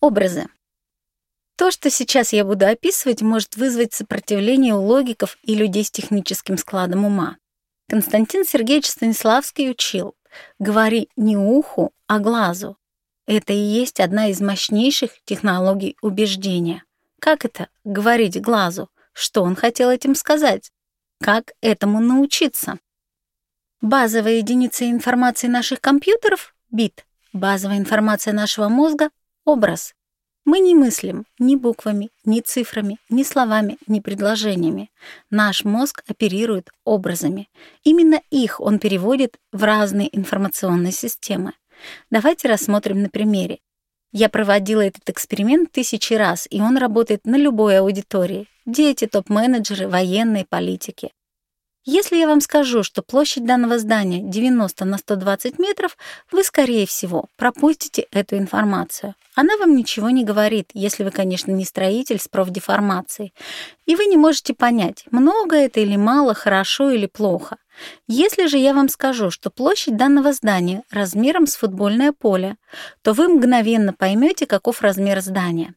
Образы. То, что сейчас я буду описывать, может вызвать сопротивление у логиков и людей с техническим складом ума. Константин Сергеевич Станиславский учил «Говори не уху, а глазу». Это и есть одна из мощнейших технологий убеждения. Как это — говорить глазу? Что он хотел этим сказать? Как этому научиться? Базовая единица информации наших компьютеров — бит. Базовая информация нашего мозга Образ. Мы не мыслим ни буквами, ни цифрами, ни словами, ни предложениями. Наш мозг оперирует образами. Именно их он переводит в разные информационные системы. Давайте рассмотрим на примере. Я проводила этот эксперимент тысячи раз, и он работает на любой аудитории. Дети, топ-менеджеры, военные, политики. Если я вам скажу, что площадь данного здания 90 на 120 метров, вы, скорее всего, пропустите эту информацию. Она вам ничего не говорит, если вы, конечно, не строитель с профдеформацией. И вы не можете понять, много это или мало, хорошо или плохо. Если же я вам скажу, что площадь данного здания размером с футбольное поле, то вы мгновенно поймете, каков размер здания.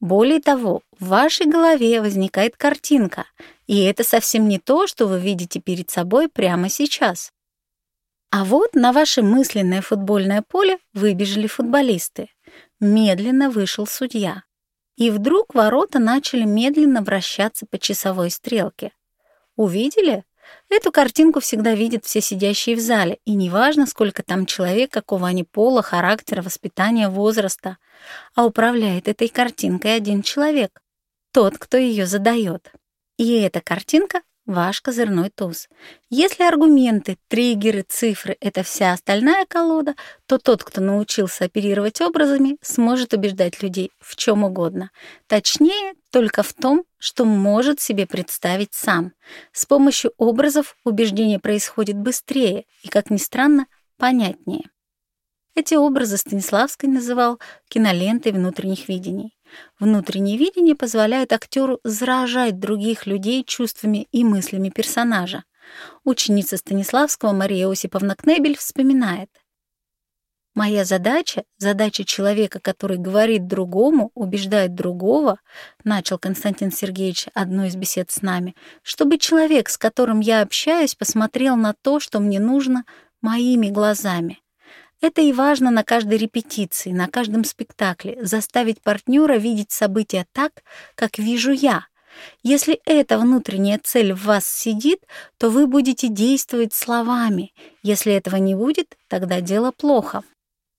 Более того, в вашей голове возникает картинка, и это совсем не то, что вы видите перед собой прямо сейчас. А вот на ваше мысленное футбольное поле выбежали футболисты. Медленно вышел судья. И вдруг ворота начали медленно вращаться по часовой стрелке. Увидели? Эту картинку всегда видят все сидящие в зале, и неважно, сколько там человек, какого они пола, характера, воспитания, возраста, а управляет этой картинкой один человек, тот, кто ее задает. И эта картинка — ваш козырной туз. Если аргументы, триггеры, цифры — это вся остальная колода, то тот, кто научился оперировать образами, сможет убеждать людей в чем угодно. Точнее, только в том, что может себе представить сам. С помощью образов убеждение происходит быстрее и, как ни странно, понятнее. Эти образы Станиславский называл кинолентой внутренних видений. Внутреннее видение позволяет актеру заражать других людей чувствами и мыслями персонажа. Ученица Станиславского Мария Осиповна Кнебель вспоминает. «Моя задача, задача человека, который говорит другому, убеждает другого, начал Константин Сергеевич одну из бесед с нами, чтобы человек, с которым я общаюсь, посмотрел на то, что мне нужно, моими глазами. Это и важно на каждой репетиции, на каждом спектакле, заставить партнера видеть события так, как вижу я. Если эта внутренняя цель в вас сидит, то вы будете действовать словами. Если этого не будет, тогда дело плохо.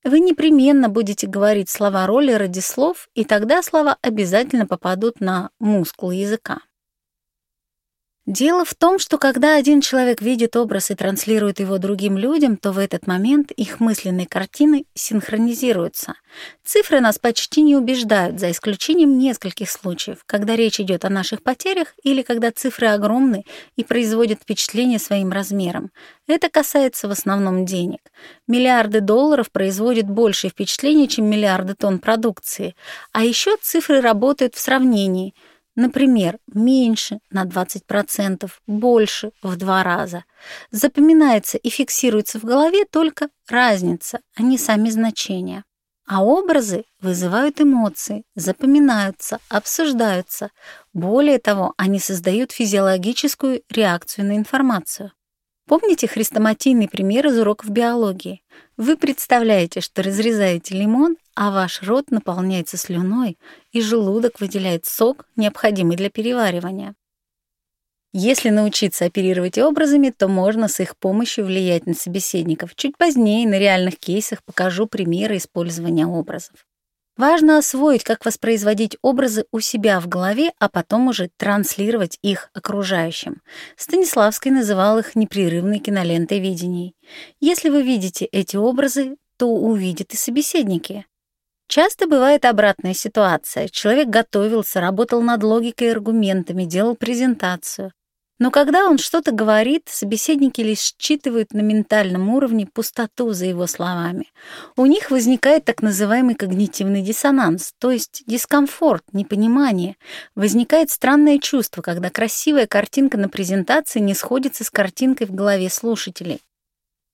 Вы непременно будете говорить слова роли ради слов, и тогда слова обязательно попадут на мускул языка. Дело в том, что когда один человек видит образ и транслирует его другим людям, то в этот момент их мысленные картины синхронизируются. Цифры нас почти не убеждают, за исключением нескольких случаев, когда речь идет о наших потерях или когда цифры огромны и производят впечатление своим размером. Это касается в основном денег. Миллиарды долларов производят большее впечатление, чем миллиарды тонн продукции. А еще цифры работают в сравнении — Например, меньше на 20%, больше в два раза. Запоминается и фиксируется в голове только разница, а не сами значения. А образы вызывают эмоции, запоминаются, обсуждаются. Более того, они создают физиологическую реакцию на информацию. Помните хрестоматийный пример из уроков биологии? Вы представляете, что разрезаете лимон, а ваш рот наполняется слюной, и желудок выделяет сок, необходимый для переваривания. Если научиться оперировать образами, то можно с их помощью влиять на собеседников. Чуть позднее на реальных кейсах покажу примеры использования образов. Важно освоить, как воспроизводить образы у себя в голове, а потом уже транслировать их окружающим. Станиславский называл их непрерывной кинолентой видений. Если вы видите эти образы, то увидят и собеседники. Часто бывает обратная ситуация. Человек готовился, работал над логикой и аргументами, делал презентацию. Но когда он что-то говорит, собеседники лишь считывают на ментальном уровне пустоту за его словами. У них возникает так называемый когнитивный диссонанс, то есть дискомфорт, непонимание. Возникает странное чувство, когда красивая картинка на презентации не сходится с картинкой в голове слушателей.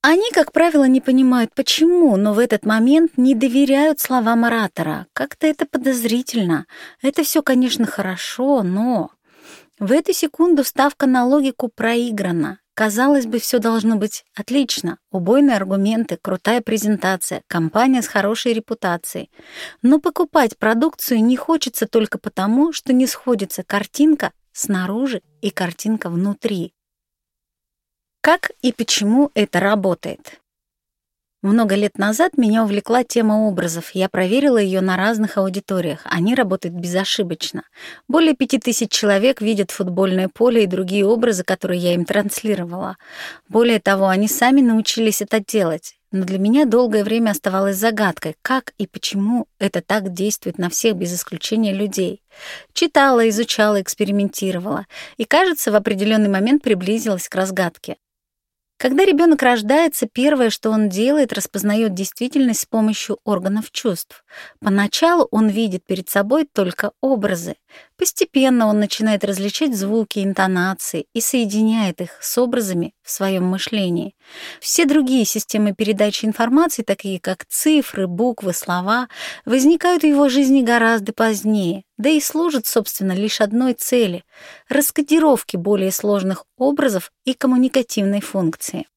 Они, как правило, не понимают, почему, но в этот момент не доверяют словам оратора. Как-то это подозрительно. Это все, конечно, хорошо, но... В эту секунду ставка на логику проиграна. Казалось бы, все должно быть отлично. Убойные аргументы, крутая презентация, компания с хорошей репутацией. Но покупать продукцию не хочется только потому, что не сходится картинка снаружи и картинка внутри. Как и почему это работает? Много лет назад меня увлекла тема образов. Я проверила ее на разных аудиториях. Они работают безошибочно. Более пяти тысяч человек видят футбольное поле и другие образы, которые я им транслировала. Более того, они сами научились это делать. Но для меня долгое время оставалось загадкой, как и почему это так действует на всех без исключения людей. Читала, изучала, экспериментировала. И, кажется, в определенный момент приблизилась к разгадке. Когда ребенок рождается, первое, что он делает, распознает действительность с помощью органов чувств. Поначалу он видит перед собой только образы. Постепенно он начинает различать звуки, интонации и соединяет их с образами в своем мышлении. Все другие системы передачи информации, такие как цифры, буквы, слова, возникают в его жизни гораздо позднее, да и служат, собственно, лишь одной цели — раскодировке более сложных образов и коммуникативной функции.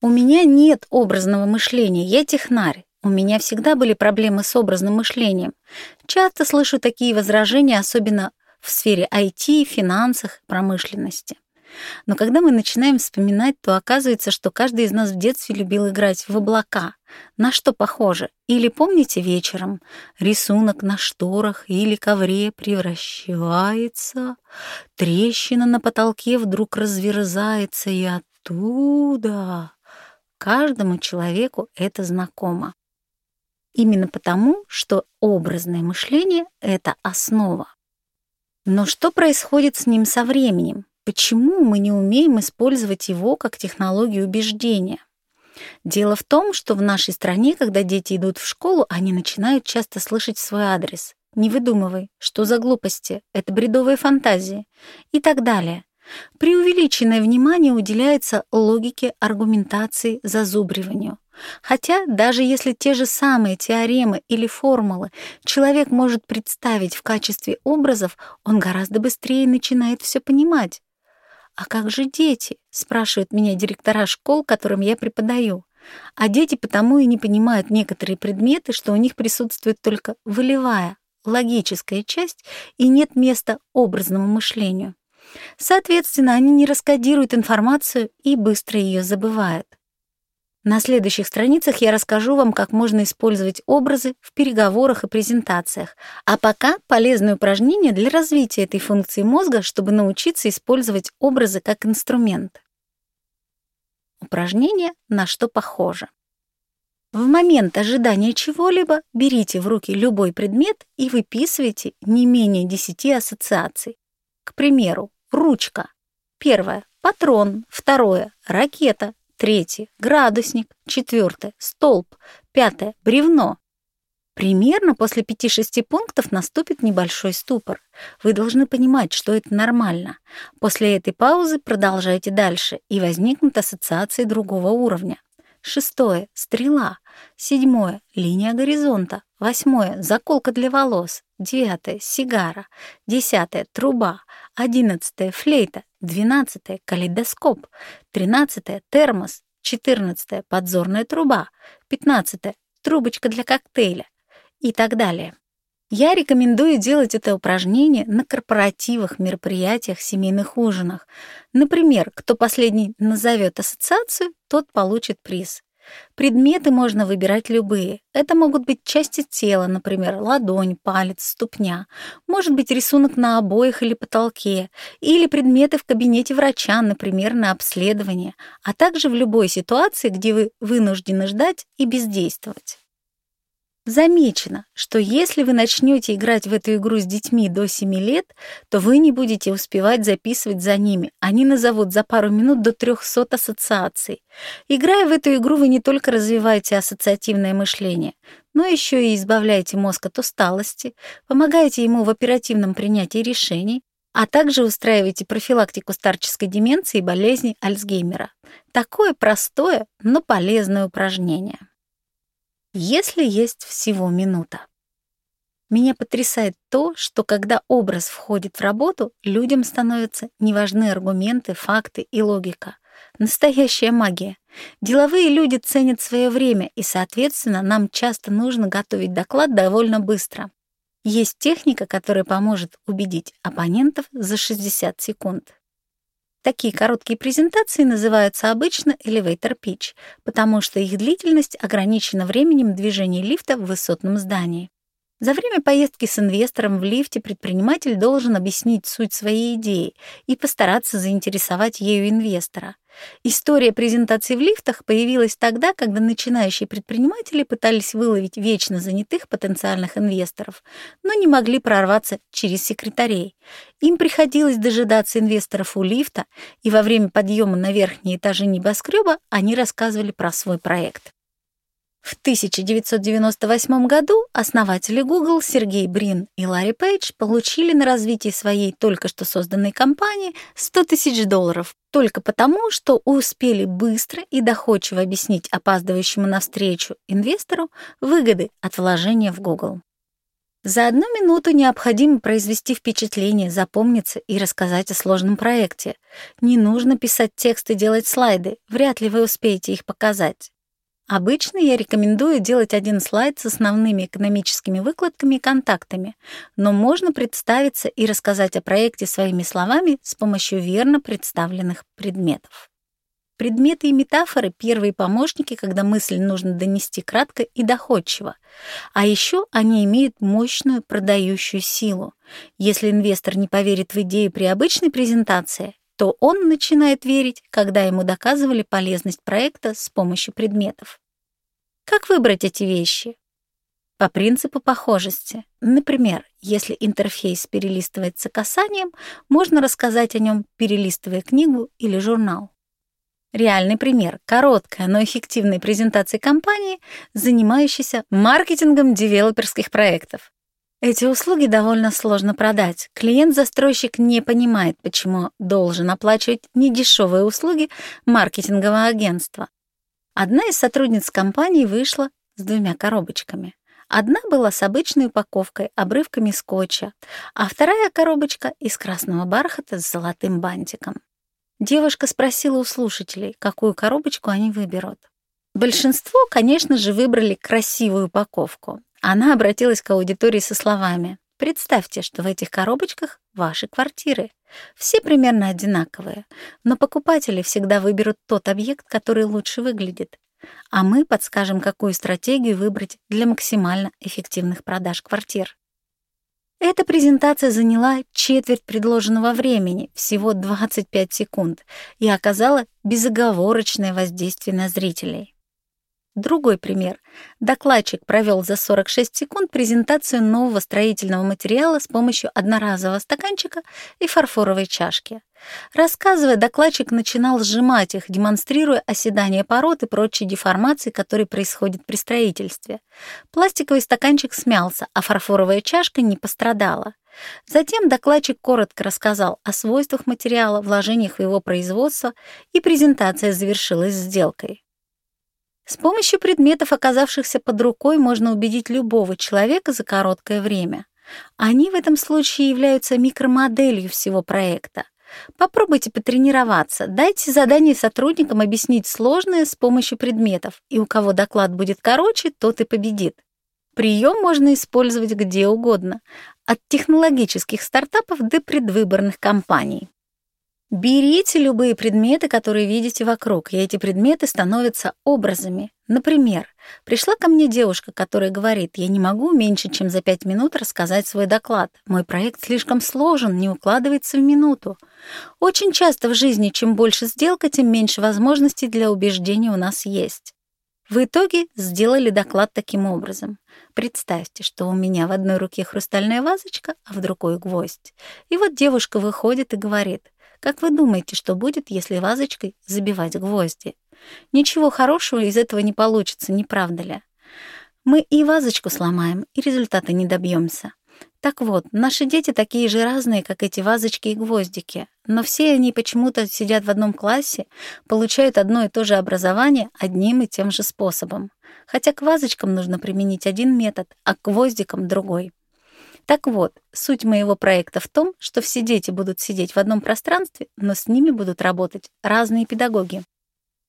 У меня нет образного мышления, я технарь. У меня всегда были проблемы с образным мышлением. Часто слышу такие возражения, особенно в сфере IT, финансах, промышленности. Но когда мы начинаем вспоминать, то оказывается, что каждый из нас в детстве любил играть в облака. На что похоже? Или помните вечером? Рисунок на шторах или ковре превращается, трещина на потолке вдруг разверзается, и оттуда... Каждому человеку это знакомо. Именно потому, что образное мышление — это основа. Но что происходит с ним со временем? Почему мы не умеем использовать его как технологию убеждения? Дело в том, что в нашей стране, когда дети идут в школу, они начинают часто слышать свой адрес. «Не выдумывай, что за глупости, это бредовые фантазии» и так далее. Преувеличенное внимание уделяется логике, аргументации, зазубриванию. Хотя даже если те же самые теоремы или формулы человек может представить в качестве образов, он гораздо быстрее начинает все понимать. «А как же дети?» — спрашивают меня директора школ, которым я преподаю. А дети потому и не понимают некоторые предметы, что у них присутствует только волевая, логическая часть и нет места образному мышлению. Соответственно, они не раскодируют информацию и быстро ее забывают. На следующих страницах я расскажу вам, как можно использовать образы в переговорах и презентациях, а пока полезное упражнение для развития этой функции мозга, чтобы научиться использовать образы как инструмент. Упражнение «На что похоже». В момент ожидания чего-либо берите в руки любой предмет и выписывайте не менее 10 ассоциаций. К примеру, ручка. Первое — патрон. Второе — ракета. Третье — градусник. Четвертое — столб. Пятое — бревно. Примерно после 5-6 пунктов наступит небольшой ступор. Вы должны понимать, что это нормально. После этой паузы продолжайте дальше, и возникнут ассоциации другого уровня. Шестое — стрела. Седьмое — линия горизонта. Восьмое — заколка для волос. Девятое — сигара. Десятое — труба. Одиннадцатое — флейта. Двенадцатое — калейдоскоп. Тринадцатое — термос. Четырнадцатое — подзорная труба. Пятнадцатое — трубочка для коктейля. И так далее. Я рекомендую делать это упражнение на корпоративах, мероприятиях, семейных ужинах. Например, кто последний назовет ассоциацию, тот получит приз. Предметы можно выбирать любые. Это могут быть части тела, например, ладонь, палец, ступня. Может быть рисунок на обоях или потолке. Или предметы в кабинете врача, например, на обследование. А также в любой ситуации, где вы вынуждены ждать и бездействовать. Замечено, что если вы начнете играть в эту игру с детьми до 7 лет, то вы не будете успевать записывать за ними. Они назовут за пару минут до 300 ассоциаций. Играя в эту игру, вы не только развиваете ассоциативное мышление, но еще и избавляете мозг от усталости, помогаете ему в оперативном принятии решений, а также устраивайте профилактику старческой деменции и болезни Альцгеймера. Такое простое, но полезное упражнение. Если есть всего минута. Меня потрясает то, что когда образ входит в работу, людям становятся неважны аргументы, факты и логика. Настоящая магия. Деловые люди ценят свое время, и, соответственно, нам часто нужно готовить доклад довольно быстро. Есть техника, которая поможет убедить оппонентов за 60 секунд. Такие короткие презентации называются обычно elevator pitch, потому что их длительность ограничена временем движения лифта в высотном здании. За время поездки с инвестором в лифте предприниматель должен объяснить суть своей идеи и постараться заинтересовать ею инвестора. История презентаций в лифтах появилась тогда, когда начинающие предприниматели пытались выловить вечно занятых потенциальных инвесторов, но не могли прорваться через секретарей. Им приходилось дожидаться инвесторов у лифта, и во время подъема на верхние этажи небоскреба они рассказывали про свой проект. В 1998 году основатели Google Сергей Брин и Ларри Пейдж получили на развитие своей только что созданной компании 100 тысяч долларов только потому, что успели быстро и доходчиво объяснить опаздывающему навстречу инвестору выгоды от вложения в Google. За одну минуту необходимо произвести впечатление, запомниться и рассказать о сложном проекте. Не нужно писать текст и делать слайды, вряд ли вы успеете их показать. Обычно я рекомендую делать один слайд с основными экономическими выкладками и контактами, но можно представиться и рассказать о проекте своими словами с помощью верно представленных предметов. Предметы и метафоры — первые помощники, когда мысль нужно донести кратко и доходчиво. А еще они имеют мощную продающую силу. Если инвестор не поверит в идею при обычной презентации, то он начинает верить, когда ему доказывали полезность проекта с помощью предметов. Как выбрать эти вещи? По принципу похожести. Например, если интерфейс перелистывается касанием, можно рассказать о нем, перелистывая книгу или журнал. Реальный пример — короткая, но эффективная презентация компании, занимающейся маркетингом девелоперских проектов. Эти услуги довольно сложно продать. Клиент-застройщик не понимает, почему должен оплачивать недешевые услуги маркетингового агентства. Одна из сотрудниц компании вышла с двумя коробочками. Одна была с обычной упаковкой, обрывками скотча, а вторая коробочка из красного бархата с золотым бантиком. Девушка спросила у слушателей, какую коробочку они выберут. Большинство, конечно же, выбрали красивую упаковку, она обратилась к аудитории со словами «Представьте, что в этих коробочках ваши квартиры. Все примерно одинаковые, но покупатели всегда выберут тот объект, который лучше выглядит, а мы подскажем, какую стратегию выбрать для максимально эффективных продаж квартир». Эта презентация заняла четверть предложенного времени, всего 25 секунд, и оказала безоговорочное воздействие на зрителей. Другой пример. Докладчик провел за 46 секунд презентацию нового строительного материала с помощью одноразового стаканчика и фарфоровой чашки. Рассказывая, докладчик начинал сжимать их, демонстрируя оседание пород и прочие деформации, которые происходят при строительстве. Пластиковый стаканчик смялся, а фарфоровая чашка не пострадала. Затем докладчик коротко рассказал о свойствах материала, вложениях в его производство, и презентация завершилась сделкой. С помощью предметов, оказавшихся под рукой, можно убедить любого человека за короткое время. Они в этом случае являются микромоделью всего проекта. Попробуйте потренироваться, дайте задание сотрудникам объяснить сложное с помощью предметов, и у кого доклад будет короче, тот и победит. Прием можно использовать где угодно, от технологических стартапов до предвыборных кампаний. Берите любые предметы, которые видите вокруг, и эти предметы становятся образами. Например, пришла ко мне девушка, которая говорит, я не могу меньше, чем за пять минут рассказать свой доклад. Мой проект слишком сложен, не укладывается в минуту. Очень часто в жизни, чем больше сделка, тем меньше возможностей для убеждения у нас есть. В итоге сделали доклад таким образом. Представьте, что у меня в одной руке хрустальная вазочка, а в другой гвоздь. И вот девушка выходит и говорит, как вы думаете, что будет, если вазочкой забивать гвозди? Ничего хорошего из этого не получится, не правда ли? Мы и вазочку сломаем, и результата не добьемся. Так вот, наши дети такие же разные, как эти вазочки и гвоздики, но все они почему-то сидят в одном классе, получают одно и то же образование одним и тем же способом. Хотя к вазочкам нужно применить один метод, а к гвоздикам — другой. Так вот, суть моего проекта в том, что все дети будут сидеть в одном пространстве, но с ними будут работать разные педагоги.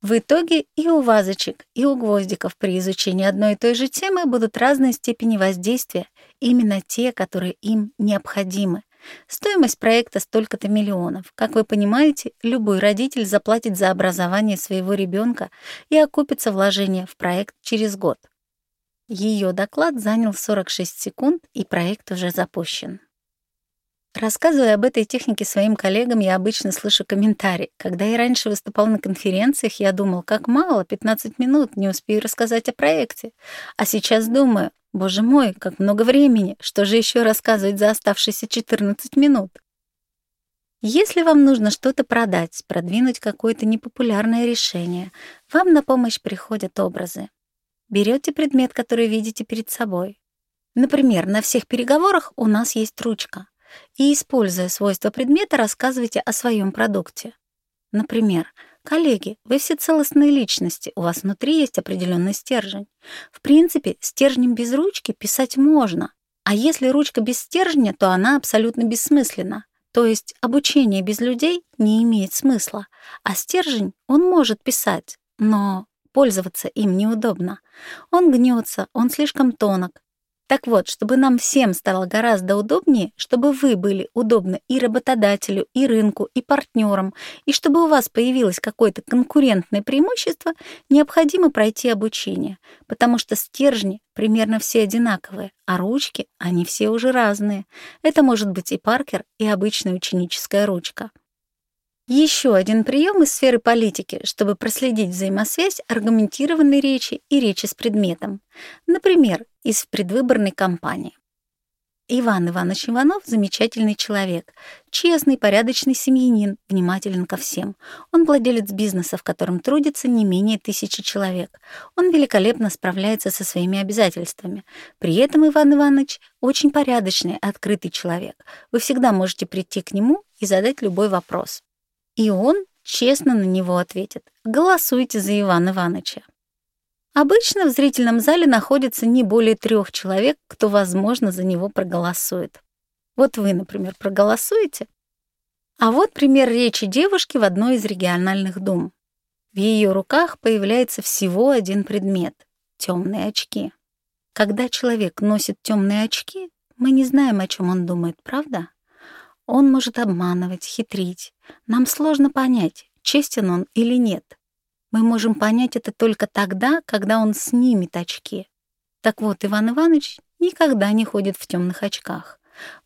В итоге и у вазочек, и у гвоздиков при изучении одной и той же темы будут разные степени воздействия, именно те, которые им необходимы. Стоимость проекта столько-то миллионов. Как вы понимаете, любой родитель заплатит за образование своего ребенка и окупится вложение в проект через год. Ее доклад занял 46 секунд, и проект уже запущен. Рассказывая об этой технике своим коллегам, я обычно слышу комментарии. Когда я раньше выступал на конференциях, я думал, как мало, 15 минут, не успею рассказать о проекте. А сейчас думаю, боже мой, как много времени, что же еще рассказывать за оставшиеся 14 минут? Если вам нужно что-то продать, продвинуть какое-то непопулярное решение, вам на помощь приходят образы. Берете предмет, который видите перед собой. Например, на всех переговорах у нас есть ручка и, используя свойства предмета, рассказывайте о своем продукте. Например, коллеги, вы все целостные личности, у вас внутри есть определенный стержень. В принципе, стержнем без ручки писать можно, а если ручка без стержня, то она абсолютно бессмысленна. То есть обучение без людей не имеет смысла, а стержень он может писать, но пользоваться им неудобно. Он гнется, он слишком тонок, так вот, чтобы нам всем стало гораздо удобнее, чтобы вы были удобны и работодателю, и рынку, и партнерам, и чтобы у вас появилось какое-то конкурентное преимущество, необходимо пройти обучение, потому что стержни примерно все одинаковые, а ручки, они все уже разные. Это может быть и Паркер, и обычная ученическая ручка. Еще один прием из сферы политики, чтобы проследить взаимосвязь аргументированной речи и речи с предметом. Например, из предвыборной кампании. Иван Иванович Иванов — замечательный человек, честный, порядочный семьянин, внимателен ко всем. Он владелец бизнеса, в котором трудится не менее тысячи человек. Он великолепно справляется со своими обязательствами. При этом Иван Иванович очень порядочный, открытый человек. Вы всегда можете прийти к нему и задать любой вопрос. И он честно на него ответит. Голосуйте за Ивана Ивановича. Обычно в зрительном зале находится не более трех человек, кто, возможно, за него проголосует. Вот вы, например, проголосуете? А вот пример речи девушки в одной из региональных дум. В ее руках появляется всего один предмет — темные очки. Когда человек носит темные очки, мы не знаем, о чем он думает, правда? Он может обманывать, хитрить. Нам сложно понять, честен он или нет. Мы можем понять это только тогда, когда он снимет очки. Так вот, Иван Иванович никогда не ходит в темных очках.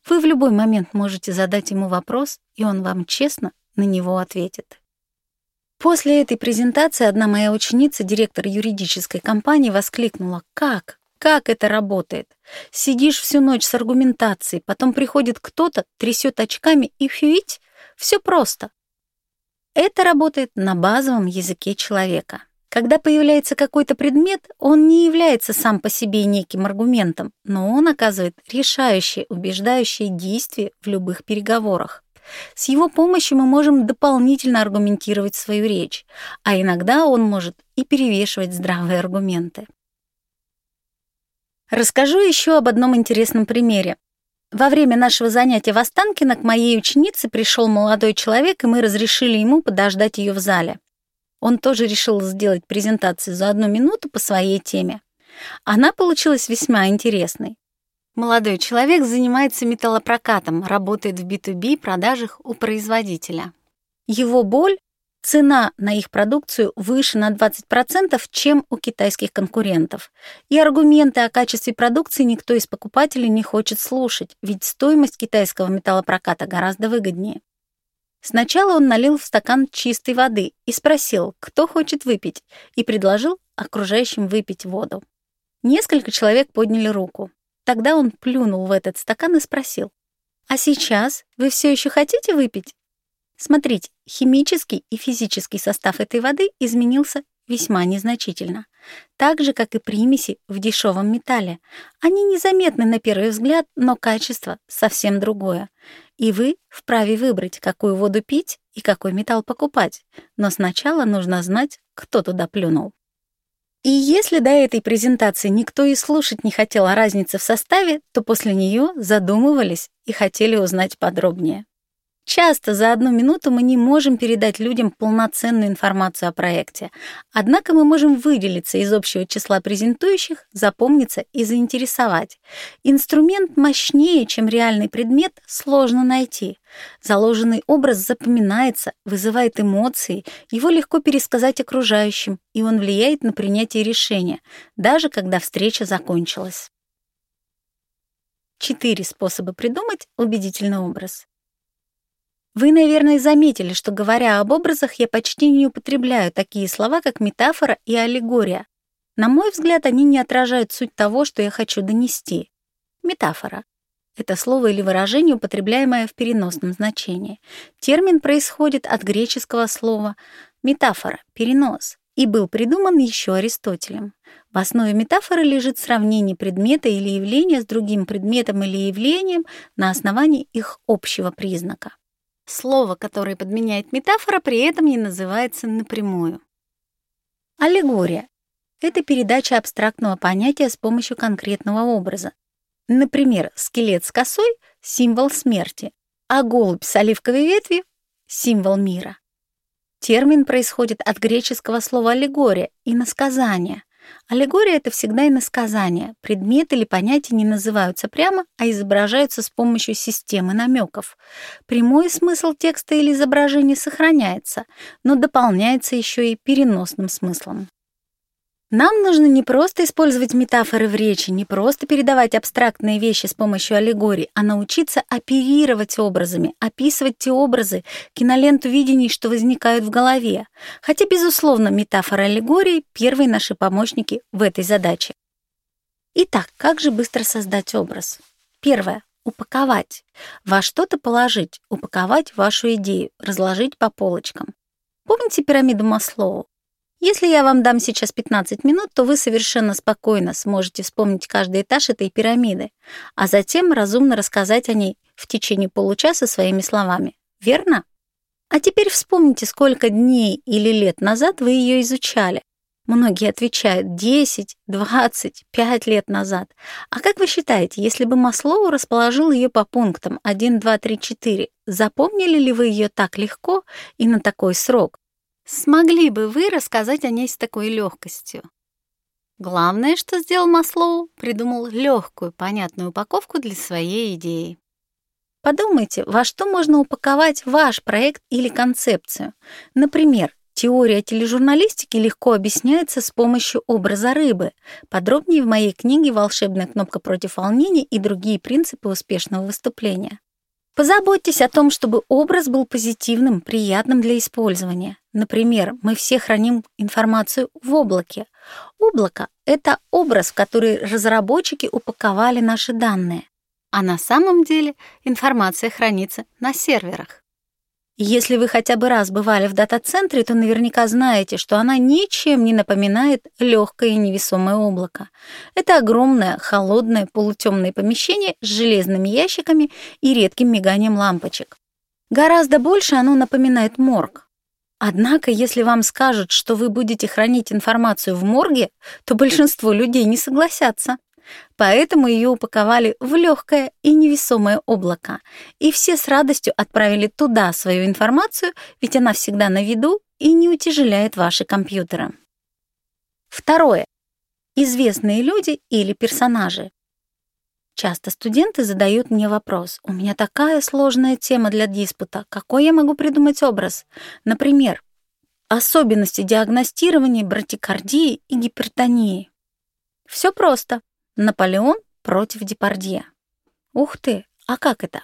Вы в любой момент можете задать ему вопрос, и он вам честно на него ответит. После этой презентации одна моя ученица, директор юридической компании, воскликнула «Как? Как это работает? Сидишь всю ночь с аргументацией, потом приходит кто-то, трясет очками и фюить? Все просто. Это работает на базовом языке человека. Когда появляется какой-то предмет, он не является сам по себе неким аргументом, но он оказывает решающее, убеждающее действие в любых переговорах. С его помощью мы можем дополнительно аргументировать свою речь, а иногда он может и перевешивать здравые аргументы. Расскажу еще об одном интересном примере. Во время нашего занятия в Останкино к моей ученице пришел молодой человек, и мы разрешили ему подождать ее в зале. Он тоже решил сделать презентацию за одну минуту по своей теме. Она получилась весьма интересной. Молодой человек занимается металлопрокатом, работает в B2B продажах у производителя. Его боль Цена на их продукцию выше на 20%, чем у китайских конкурентов. И аргументы о качестве продукции никто из покупателей не хочет слушать, ведь стоимость китайского металлопроката гораздо выгоднее. Сначала он налил в стакан чистой воды и спросил, кто хочет выпить, и предложил окружающим выпить воду. Несколько человек подняли руку. Тогда он плюнул в этот стакан и спросил, «А сейчас вы все еще хотите выпить?» Смотрите, химический и физический состав этой воды изменился весьма незначительно. так же, как и примеси в дешевом металле. Они незаметны на первый взгляд, но качество совсем другое. И вы вправе выбрать, какую воду пить и какой металл покупать. Но сначала нужно знать, кто туда плюнул. И если до этой презентации никто и слушать не хотел о разнице в составе, то после нее задумывались и хотели узнать подробнее. Часто за одну минуту мы не можем передать людям полноценную информацию о проекте, однако мы можем выделиться из общего числа презентующих, запомниться и заинтересовать. Инструмент мощнее, чем реальный предмет, сложно найти. Заложенный образ запоминается, вызывает эмоции, его легко пересказать окружающим, и он влияет на принятие решения, даже когда встреча закончилась. Четыре способа придумать убедительный образ. Вы, наверное, заметили, что, говоря об образах, я почти не употребляю такие слова, как метафора и аллегория. На мой взгляд, они не отражают суть того, что я хочу донести. Метафора — это слово или выражение, употребляемое в переносном значении. Термин происходит от греческого слова «метафора» — перенос, и был придуман еще Аристотелем. В основе метафоры лежит сравнение предмета или явления с другим предметом или явлением на основании их общего признака. Слово, которое подменяет метафора, при этом не называется напрямую. Аллегория — это передача абстрактного понятия с помощью конкретного образа. Например, скелет с косой — символ смерти, а голубь с оливковой ветви — символ мира. Термин происходит от греческого слова «аллегория» — иносказание. Аллегория — это всегда иносказание. Предметы или понятия не называются прямо, а изображаются с помощью системы намеков. Прямой смысл текста или изображения сохраняется, но дополняется еще и переносным смыслом. Нам нужно не просто использовать метафоры в речи, не просто передавать абстрактные вещи с помощью аллегорий, а научиться оперировать образами, описывать те образы, киноленту видений, что возникают в голове. Хотя, безусловно, метафора аллегории — первые наши помощники в этой задаче. Итак, как же быстро создать образ? Первое. Упаковать. Во что-то положить, упаковать вашу идею, разложить по полочкам. Помните пирамиду Маслоу? Если я вам дам сейчас 15 минут, то вы совершенно спокойно сможете вспомнить каждый этаж этой пирамиды, а затем разумно рассказать о ней в течение получаса своими словами. Верно? А теперь вспомните, сколько дней или лет назад вы ее изучали. Многие отвечают 10, 20, 5 лет назад. А как вы считаете, если бы Маслоу расположил ее по пунктам 1, 2, 3, 4, запомнили ли вы ее так легко и на такой срок? Смогли бы вы рассказать о ней с такой легкостью? Главное, что сделал Маслоу, придумал легкую, понятную упаковку для своей идеи. Подумайте, во что можно упаковать ваш проект или концепцию. Например, теория тележурналистики легко объясняется с помощью образа рыбы. Подробнее в моей книге «Волшебная кнопка против волнений» и другие принципы успешного выступления. Позаботьтесь о том, чтобы образ был позитивным, приятным для использования. Например, мы все храним информацию в облаке. Облако — это образ, в который разработчики упаковали наши данные. А на самом деле информация хранится на серверах. Если вы хотя бы раз бывали в дата-центре, то наверняка знаете, что она ничем не напоминает легкое и невесомое облако. Это огромное, холодное, полутемное помещение с железными ящиками и редким миганием лампочек. Гораздо больше оно напоминает морг. Однако, если вам скажут, что вы будете хранить информацию в морге, то большинство людей не согласятся. Поэтому ее упаковали в легкое и невесомое облако, и все с радостью отправили туда свою информацию, ведь она всегда на виду и не утяжеляет ваши компьютеры. Второе. Известные люди или персонажи. Часто студенты задают мне вопрос. У меня такая сложная тема для диспута. Какой я могу придумать образ? Например, особенности диагностирования братикардии и гипертонии. Все просто. Наполеон против Депардье. Ух ты, а как это?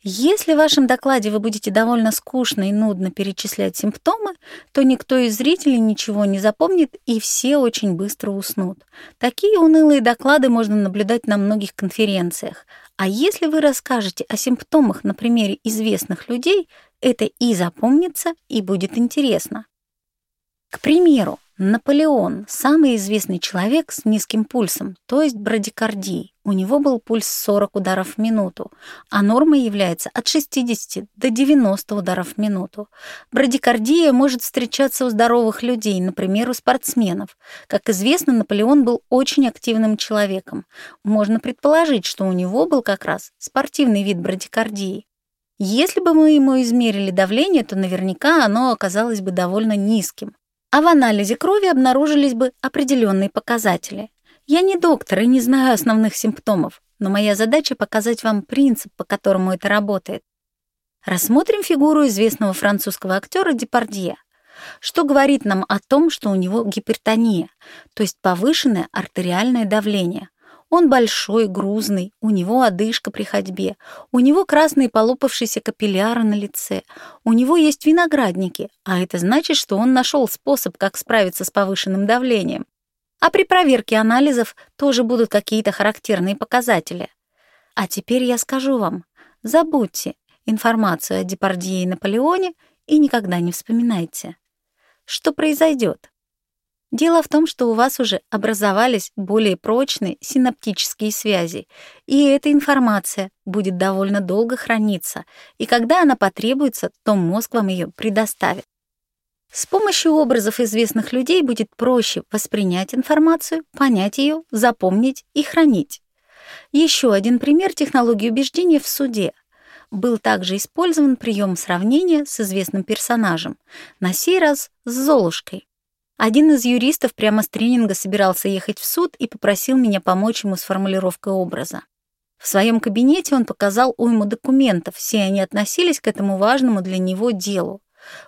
Если в вашем докладе вы будете довольно скучно и нудно перечислять симптомы, то никто из зрителей ничего не запомнит и все очень быстро уснут. Такие унылые доклады можно наблюдать на многих конференциях. А если вы расскажете о симптомах на примере известных людей, это и запомнится, и будет интересно. К примеру, Наполеон – самый известный человек с низким пульсом, то есть брадикардией. У него был пульс 40 ударов в минуту, а нормой является от 60 до 90 ударов в минуту. Брадикардия может встречаться у здоровых людей, например, у спортсменов. Как известно, Наполеон был очень активным человеком. Можно предположить, что у него был как раз спортивный вид брадикардии. Если бы мы ему измерили давление, то наверняка оно оказалось бы довольно низким а в анализе крови обнаружились бы определенные показатели. Я не доктор и не знаю основных симптомов, но моя задача показать вам принцип, по которому это работает. Рассмотрим фигуру известного французского актера Депардье, что говорит нам о том, что у него гипертония, то есть повышенное артериальное давление. Он большой, грузный, у него одышка при ходьбе, у него красные полопавшиеся капилляры на лице, у него есть виноградники, а это значит, что он нашел способ, как справиться с повышенным давлением. А при проверке анализов тоже будут какие-то характерные показатели. А теперь я скажу вам, забудьте информацию о Депардье и Наполеоне и никогда не вспоминайте. Что произойдет? Дело в том, что у вас уже образовались более прочные синаптические связи, и эта информация будет довольно долго храниться, и когда она потребуется, то мозг вам ее предоставит. С помощью образов известных людей будет проще воспринять информацию, понять ее, запомнить и хранить. Еще один пример технологии убеждения в суде. Был также использован прием сравнения с известным персонажем, на сей раз с Золушкой. Один из юристов прямо с тренинга собирался ехать в суд и попросил меня помочь ему с формулировкой образа. В своем кабинете он показал уйму документов, все они относились к этому важному для него делу.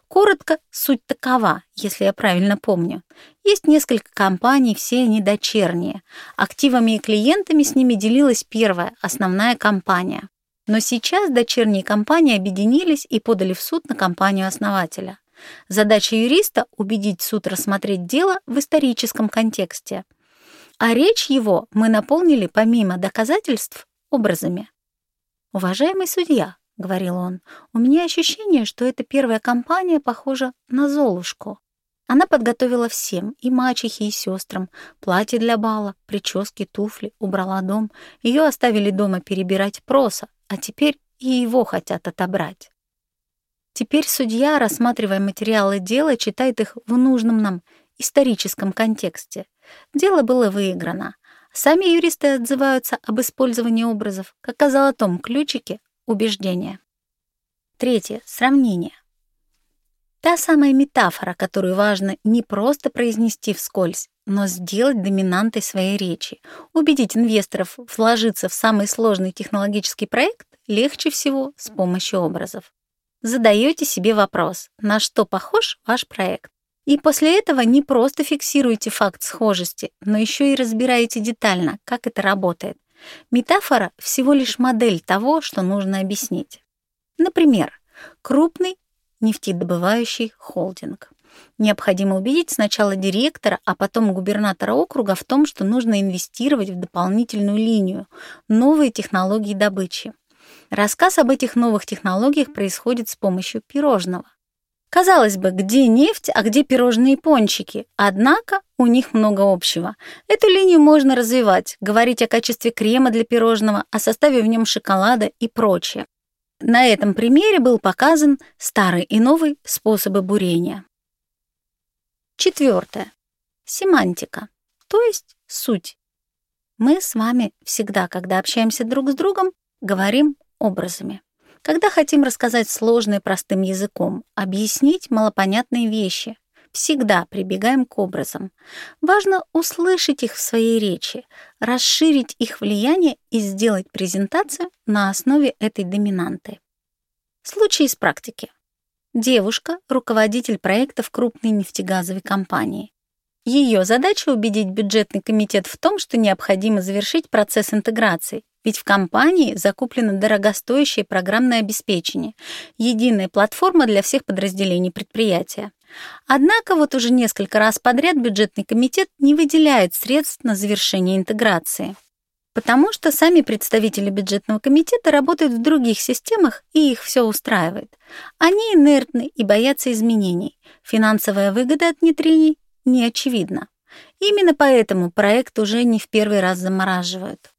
Коротко, суть такова, если я правильно помню. Есть несколько компаний, все они дочерние. Активами и клиентами с ними делилась первая, основная компания. Но сейчас дочерние компании объединились и подали в суд на компанию-основателя. Задача юриста — убедить суд рассмотреть дело в историческом контексте. А речь его мы наполнили, помимо доказательств, образами. «Уважаемый судья», — говорил он, — «у меня ощущение, что эта первая компания похожа на Золушку. Она подготовила всем, и мачехе, и сестрам, платье для бала, прически, туфли, убрала дом. Ее оставили дома перебирать проса, а теперь и его хотят отобрать. Теперь судья, рассматривая материалы дела, читает их в нужном нам историческом контексте. Дело было выиграно. Сами юристы отзываются об использовании образов, как о золотом ключике убеждения. Третье. Сравнение. Та самая метафора, которую важно не просто произнести вскользь, но сделать доминантой своей речи. Убедить инвесторов вложиться в самый сложный технологический проект легче всего с помощью образов задаете себе вопрос, на что похож ваш проект. И после этого не просто фиксируете факт схожести, но еще и разбираете детально, как это работает. Метафора — всего лишь модель того, что нужно объяснить. Например, крупный нефтедобывающий холдинг. Необходимо убедить сначала директора, а потом губернатора округа в том, что нужно инвестировать в дополнительную линию, новые технологии добычи. Рассказ об этих новых технологиях происходит с помощью пирожного. Казалось бы, где нефть, а где пирожные пончики? Однако у них много общего. Эту линию можно развивать, говорить о качестве крема для пирожного, о составе в нем шоколада и прочее. На этом примере был показан старый и новый способы бурения. Четвертое. Семантика, то есть суть. Мы с вами всегда, когда общаемся друг с другом, говорим образами. Когда хотим рассказать сложное простым языком, объяснить малопонятные вещи, всегда прибегаем к образам. Важно услышать их в своей речи, расширить их влияние и сделать презентацию на основе этой доминанты. Случай из практики. Девушка — руководитель проекта в крупной нефтегазовой компании. Ее задача — убедить бюджетный комитет в том, что необходимо завершить процесс интеграции ведь в компании закуплено дорогостоящее программное обеспечение, единая платформа для всех подразделений предприятия. Однако вот уже несколько раз подряд бюджетный комитет не выделяет средств на завершение интеграции. Потому что сами представители бюджетного комитета работают в других системах, и их все устраивает. Они инертны и боятся изменений. Финансовая выгода от внедрений не очевидно. Именно поэтому проект уже не в первый раз замораживают.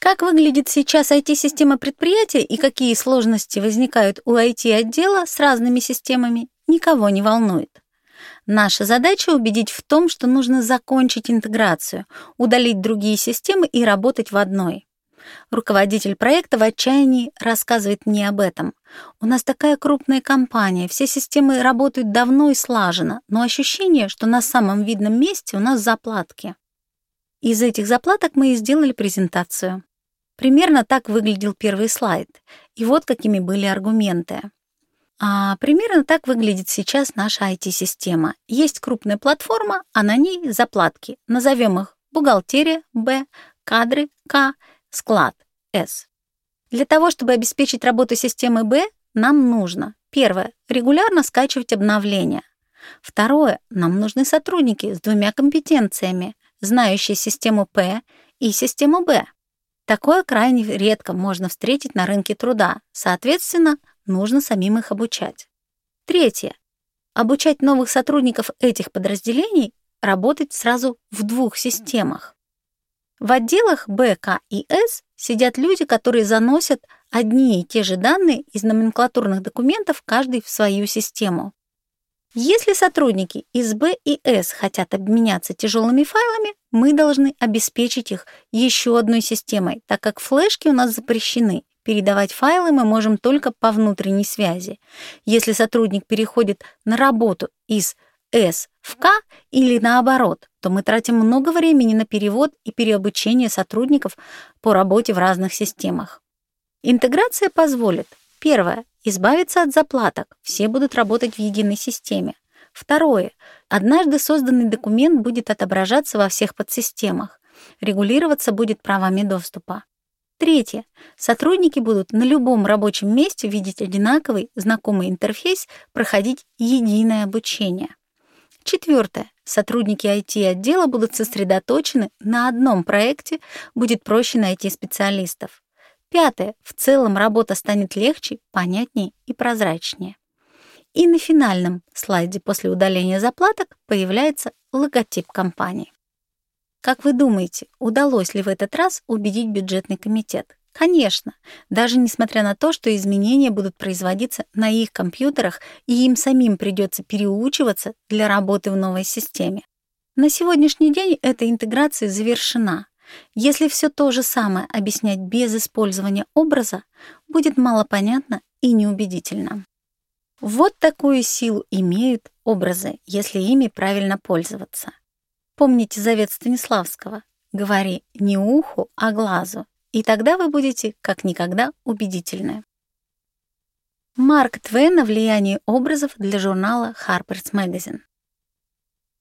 Как выглядит сейчас IT-система предприятия и какие сложности возникают у IT-отдела с разными системами, никого не волнует. Наша задача убедить в том, что нужно закончить интеграцию, удалить другие системы и работать в одной. Руководитель проекта в отчаянии рассказывает мне об этом. У нас такая крупная компания, все системы работают давно и слаженно, но ощущение, что на самом видном месте у нас заплатки. Из этих заплаток мы и сделали презентацию. Примерно так выглядел первый слайд. И вот какими были аргументы. А примерно так выглядит сейчас наша IT-система. Есть крупная платформа, а на ней заплатки. Назовем их бухгалтерия Б, кадры К, склад С. Для того, чтобы обеспечить работу системы Б, нам нужно первое регулярно скачивать обновления. Второе нам нужны сотрудники с двумя компетенциями, знающие систему П и систему Б. Такое крайне редко можно встретить на рынке труда, соответственно, нужно самим их обучать. Третье. Обучать новых сотрудников этих подразделений работать сразу в двух системах. В отделах Б, К и С сидят люди, которые заносят одни и те же данные из номенклатурных документов каждый в свою систему. Если сотрудники из Б и С хотят обменяться тяжелыми файлами, мы должны обеспечить их еще одной системой, так как флешки у нас запрещены. Передавать файлы мы можем только по внутренней связи. Если сотрудник переходит на работу из С в К или наоборот, то мы тратим много времени на перевод и переобучение сотрудников по работе в разных системах. Интеграция позволит, первое, избавиться от заплаток, все будут работать в единой системе. Второе. Однажды созданный документ будет отображаться во всех подсистемах. Регулироваться будет правами доступа. Третье. Сотрудники будут на любом рабочем месте видеть одинаковый, знакомый интерфейс, проходить единое обучение. Четвертое. Сотрудники IT-отдела будут сосредоточены на одном проекте, будет проще найти специалистов. Пятое. В целом работа станет легче, понятнее и прозрачнее. И на финальном слайде после удаления заплаток появляется логотип компании. Как вы думаете, удалось ли в этот раз убедить бюджетный комитет? Конечно, даже несмотря на то, что изменения будут производиться на их компьютерах и им самим придется переучиваться для работы в новой системе. На сегодняшний день эта интеграция завершена. Если все то же самое объяснять без использования образа, будет мало понятно и неубедительно. Вот такую силу имеют образы, если ими правильно пользоваться. Помните завет Станиславского. Говори не уху, а глазу, и тогда вы будете как никогда убедительны. Марк Твен о влиянии образов для журнала Harper's Magazine.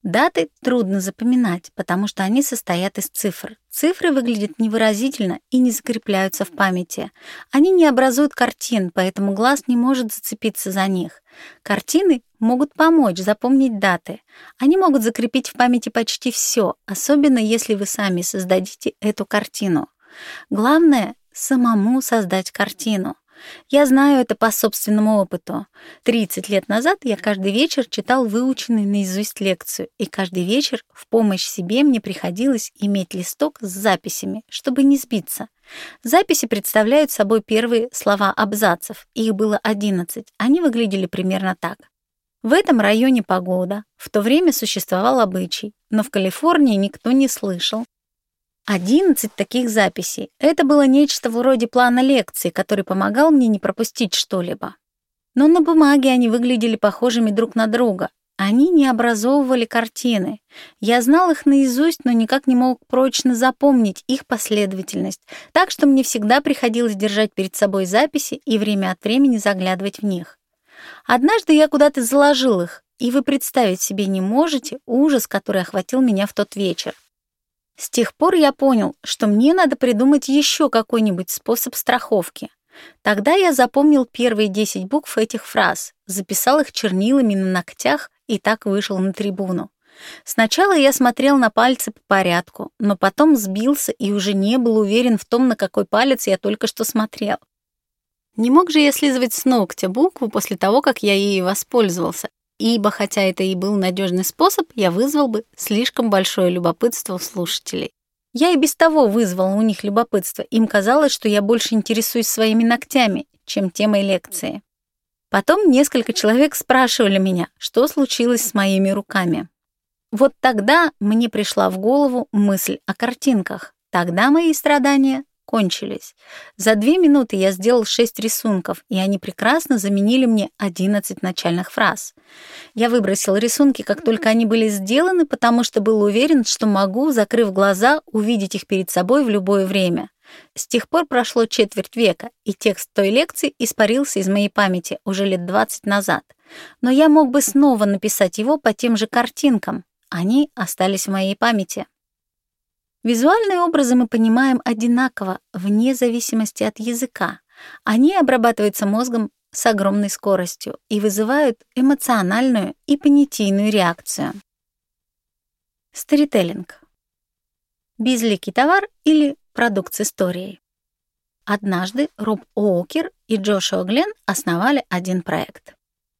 Даты трудно запоминать, потому что они состоят из цифр. Цифры выглядят невыразительно и не закрепляются в памяти. Они не образуют картин, поэтому глаз не может зацепиться за них. Картины могут помочь запомнить даты. Они могут закрепить в памяти почти все, особенно если вы сами создадите эту картину. Главное — самому создать картину. Я знаю это по собственному опыту. 30 лет назад я каждый вечер читал выученную наизусть лекцию, и каждый вечер в помощь себе мне приходилось иметь листок с записями, чтобы не сбиться. Записи представляют собой первые слова абзацев, их было 11, они выглядели примерно так. В этом районе погода, в то время существовал обычай, но в Калифорнии никто не слышал, 11 таких записей. Это было нечто вроде плана лекции, который помогал мне не пропустить что-либо. Но на бумаге они выглядели похожими друг на друга. Они не образовывали картины. Я знал их наизусть, но никак не мог прочно запомнить их последовательность, так что мне всегда приходилось держать перед собой записи и время от времени заглядывать в них. Однажды я куда-то заложил их, и вы представить себе не можете ужас, который охватил меня в тот вечер. С тех пор я понял, что мне надо придумать еще какой-нибудь способ страховки. Тогда я запомнил первые 10 букв этих фраз, записал их чернилами на ногтях и так вышел на трибуну. Сначала я смотрел на пальцы по порядку, но потом сбился и уже не был уверен в том, на какой палец я только что смотрел. Не мог же я слизывать с ногтя букву после того, как я ею воспользовался. Ибо хотя это и был надежный способ, я вызвал бы слишком большое любопытство у слушателей. Я и без того вызвал у них любопытство. Им казалось, что я больше интересуюсь своими ногтями, чем темой лекции. Потом несколько человек спрашивали меня, что случилось с моими руками. Вот тогда мне пришла в голову мысль о картинках. Тогда мои страдания кончились. За две минуты я сделал шесть рисунков, и они прекрасно заменили мне одиннадцать начальных фраз. Я выбросил рисунки, как только они были сделаны, потому что был уверен, что могу, закрыв глаза, увидеть их перед собой в любое время. С тех пор прошло четверть века, и текст той лекции испарился из моей памяти уже лет двадцать назад. Но я мог бы снова написать его по тем же картинкам. Они остались в моей памяти. Визуальные образы мы понимаем одинаково, вне зависимости от языка. Они обрабатываются мозгом с огромной скоростью и вызывают эмоциональную и понятийную реакцию. Сторителлинг. Безликий товар или продукт с историей. Однажды Роб Оукер и Джошуа Глен основали один проект.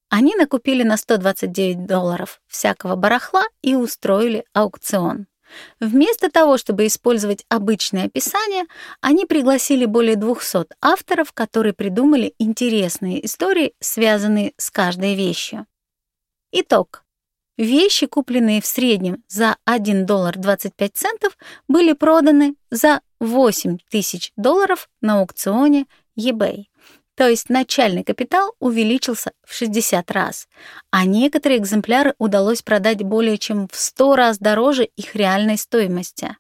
Они накупили на 129 долларов всякого барахла и устроили аукцион. Вместо того, чтобы использовать обычное описание, они пригласили более 200 авторов, которые придумали интересные истории, связанные с каждой вещью. Итог. Вещи, купленные в среднем за 1 доллар 25 центов, были проданы за 8 тысяч долларов на аукционе eBay. То есть начальный капитал увеличился в 60 раз, а некоторые экземпляры удалось продать более чем в 100 раз дороже их реальной стоимости.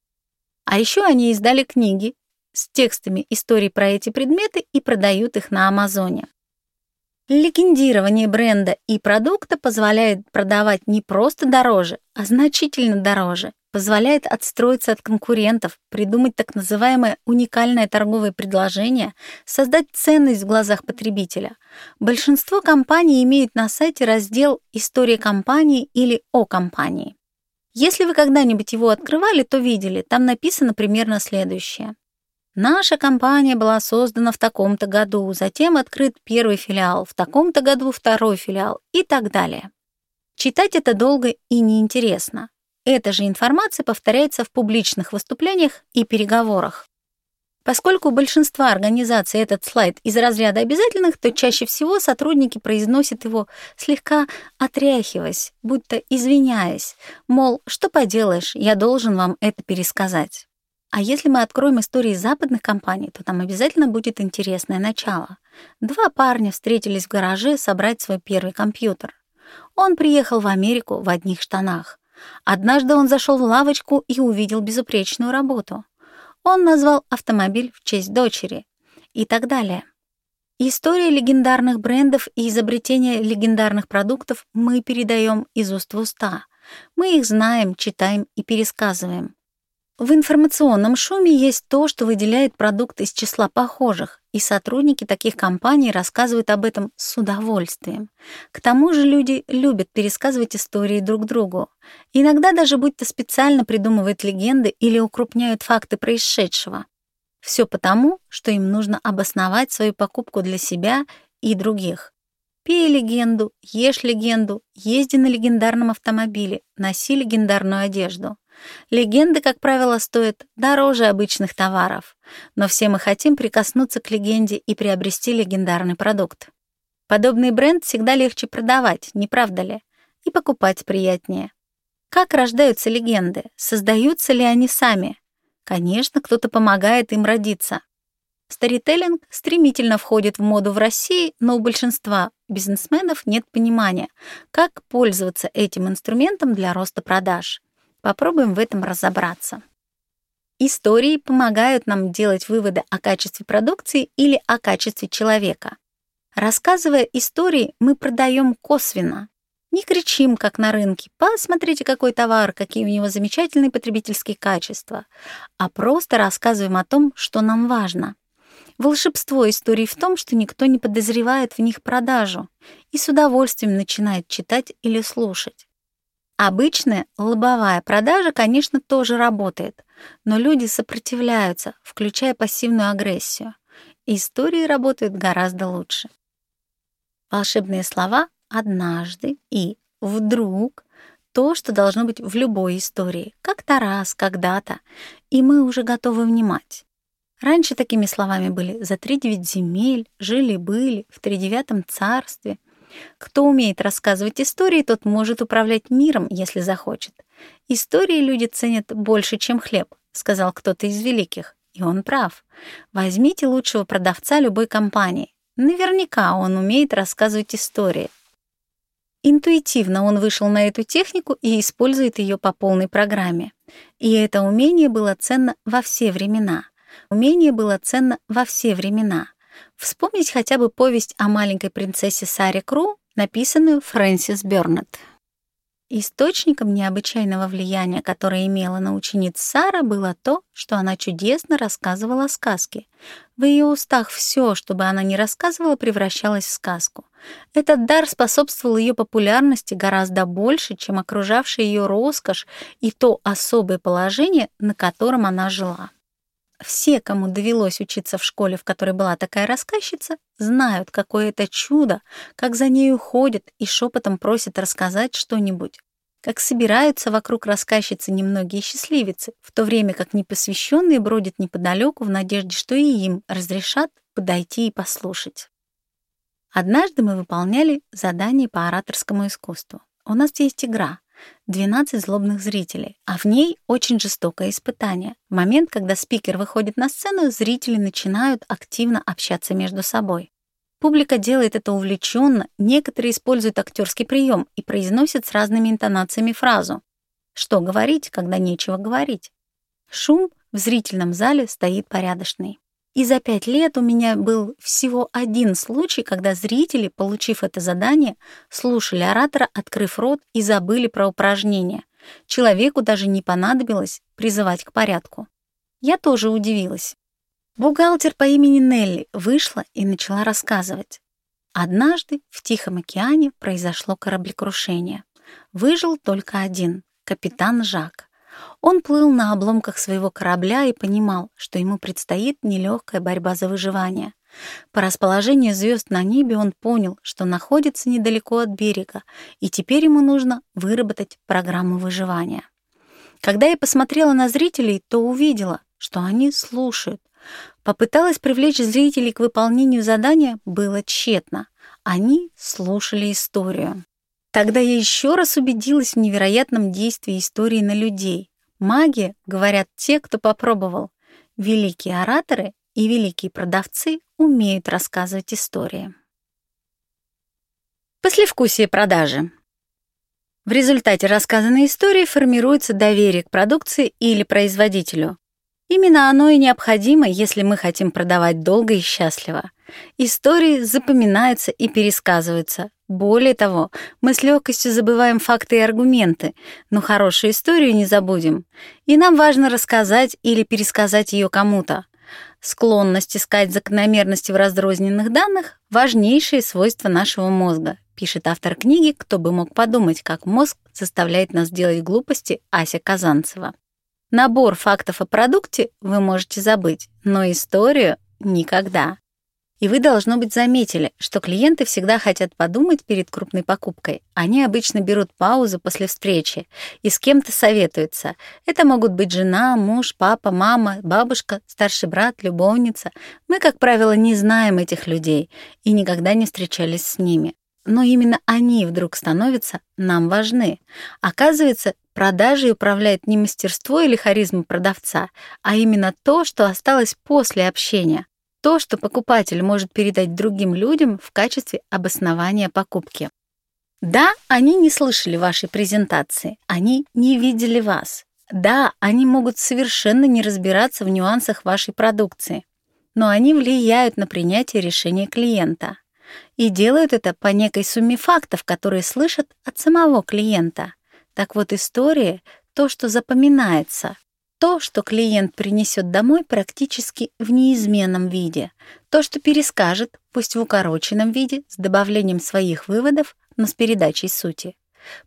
А еще они издали книги с текстами историй про эти предметы и продают их на Амазоне. Легендирование бренда и продукта позволяет продавать не просто дороже, а значительно дороже, позволяет отстроиться от конкурентов, придумать так называемое уникальное торговое предложение, создать ценность в глазах потребителя. Большинство компаний имеют на сайте раздел «История компании» или «О компании». Если вы когда-нибудь его открывали, то видели, там написано примерно следующее. Наша компания была создана в таком-то году, затем открыт первый филиал, в таком-то году второй филиал и так далее. Читать это долго и неинтересно. Эта же информация повторяется в публичных выступлениях и переговорах. Поскольку у большинства организаций этот слайд из разряда обязательных, то чаще всего сотрудники произносят его слегка отряхиваясь, будто извиняясь, мол, что поделаешь, я должен вам это пересказать. А если мы откроем истории западных компаний, то там обязательно будет интересное начало. Два парня встретились в гараже собрать свой первый компьютер. Он приехал в Америку в одних штанах. Однажды он зашел в лавочку и увидел безупречную работу. Он назвал автомобиль в честь дочери и так далее. История легендарных брендов и изобретения легендарных продуктов мы передаем из уст в уста. Мы их знаем, читаем и пересказываем. В информационном шуме есть то, что выделяет продукт из числа похожих, и сотрудники таких компаний рассказывают об этом с удовольствием. К тому же люди любят пересказывать истории друг другу. Иногда даже будто специально придумывают легенды или укрупняют факты происшедшего. Все потому, что им нужно обосновать свою покупку для себя и других. Пей легенду, ешь легенду, езди на легендарном автомобиле, носи легендарную одежду. Легенды, как правило, стоят дороже обычных товаров, но все мы хотим прикоснуться к легенде и приобрести легендарный продукт. Подобный бренд всегда легче продавать, не правда ли? И покупать приятнее. Как рождаются легенды? Создаются ли они сами? Конечно, кто-то помогает им родиться. Старителлинг стремительно входит в моду в России, но у большинства бизнесменов нет понимания, как пользоваться этим инструментом для роста продаж. Попробуем в этом разобраться. Истории помогают нам делать выводы о качестве продукции или о качестве человека. Рассказывая истории, мы продаем косвенно. Не кричим, как на рынке, посмотрите, какой товар, какие у него замечательные потребительские качества, а просто рассказываем о том, что нам важно. Волшебство истории в том, что никто не подозревает в них продажу и с удовольствием начинает читать или слушать. Обычная лобовая продажа, конечно, тоже работает, но люди сопротивляются, включая пассивную агрессию. Истории работают гораздо лучше. Волшебные слова «однажды» и вдруг то, что должно быть в любой истории, как-то раз, когда-то, и мы уже готовы внимать. Раньше такими словами были «за три девять земель», «жили-были», «в тридевятом царстве». Кто умеет рассказывать истории, тот может управлять миром, если захочет. Истории люди ценят больше, чем хлеб, сказал кто-то из великих. И он прав. Возьмите лучшего продавца любой компании. Наверняка он умеет рассказывать истории. Интуитивно он вышел на эту технику и использует ее по полной программе. И это умение было ценно во все времена. Умение было ценно во все времена. Вспомнить хотя бы повесть о маленькой принцессе Саре Кру, написанную Фрэнсис Бёрнетт. Источником необычайного влияния, которое имела на учениц Сара, было то, что она чудесно рассказывала сказки. В ее устах все, что бы она ни рассказывала, превращалось в сказку. Этот дар способствовал ее популярности гораздо больше, чем окружавшая ее роскошь и то особое положение, на котором она жила. Все, кому довелось учиться в школе, в которой была такая рассказчица, знают, какое это чудо, как за нею ходят и шепотом просят рассказать что-нибудь, как собираются вокруг рассказчицы немногие счастливицы, в то время как непосвященные бродят неподалеку в надежде, что и им разрешат подойти и послушать. Однажды мы выполняли задание по ораторскому искусству. У нас есть игра — 12 злобных зрителей, а в ней очень жестокое испытание. Момент, когда спикер выходит на сцену, зрители начинают активно общаться между собой. Публика делает это увлеченно, некоторые используют актерский прием и произносят с разными интонациями фразу. Что говорить, когда нечего говорить? Шум в зрительном зале стоит порядочный. И за пять лет у меня был всего один случай, когда зрители, получив это задание, слушали оратора, открыв рот, и забыли про упражнение. Человеку даже не понадобилось призывать к порядку. Я тоже удивилась. Бухгалтер по имени Нелли вышла и начала рассказывать. Однажды в Тихом океане произошло кораблекрушение. Выжил только один — капитан Жак. Он плыл на обломках своего корабля и понимал, что ему предстоит нелегкая борьба за выживание. По расположению звезд на небе он понял, что находится недалеко от берега, и теперь ему нужно выработать программу выживания. Когда я посмотрела на зрителей, то увидела, что они слушают, Попыталась привлечь зрителей к выполнению задания, было тщетно. Они слушали историю. Тогда я еще раз убедилась в невероятном действии истории на людей. Магия, говорят те, кто попробовал. Великие ораторы и великие продавцы умеют рассказывать истории. Послевкусие продажи. В результате рассказанной истории формируется доверие к продукции или производителю. Именно оно и необходимо, если мы хотим продавать долго и счастливо. Истории запоминаются и пересказываются. Более того, мы с легкостью забываем факты и аргументы, но хорошую историю не забудем. И нам важно рассказать или пересказать ее кому-то. Склонность искать закономерности в разрозненных данных — важнейшее свойство нашего мозга, пишет автор книги «Кто бы мог подумать, как мозг заставляет нас делать глупости» Ася Казанцева. Набор фактов о продукте вы можете забыть, но историю — никогда. И вы, должно быть, заметили, что клиенты всегда хотят подумать перед крупной покупкой. Они обычно берут паузу после встречи и с кем-то советуются. Это могут быть жена, муж, папа, мама, бабушка, старший брат, любовница. Мы, как правило, не знаем этих людей и никогда не встречались с ними. Но именно они вдруг становятся нам важны. Оказывается, Продажей управляет не мастерство или харизма продавца, а именно то, что осталось после общения, то, что покупатель может передать другим людям в качестве обоснования покупки. Да, они не слышали вашей презентации, они не видели вас. Да, они могут совершенно не разбираться в нюансах вашей продукции, но они влияют на принятие решения клиента. И делают это по некой сумме фактов, которые слышат от самого клиента. Так вот, история — то, что запоминается, то, что клиент принесет домой практически в неизменном виде, то, что перескажет, пусть в укороченном виде, с добавлением своих выводов, но с передачей сути.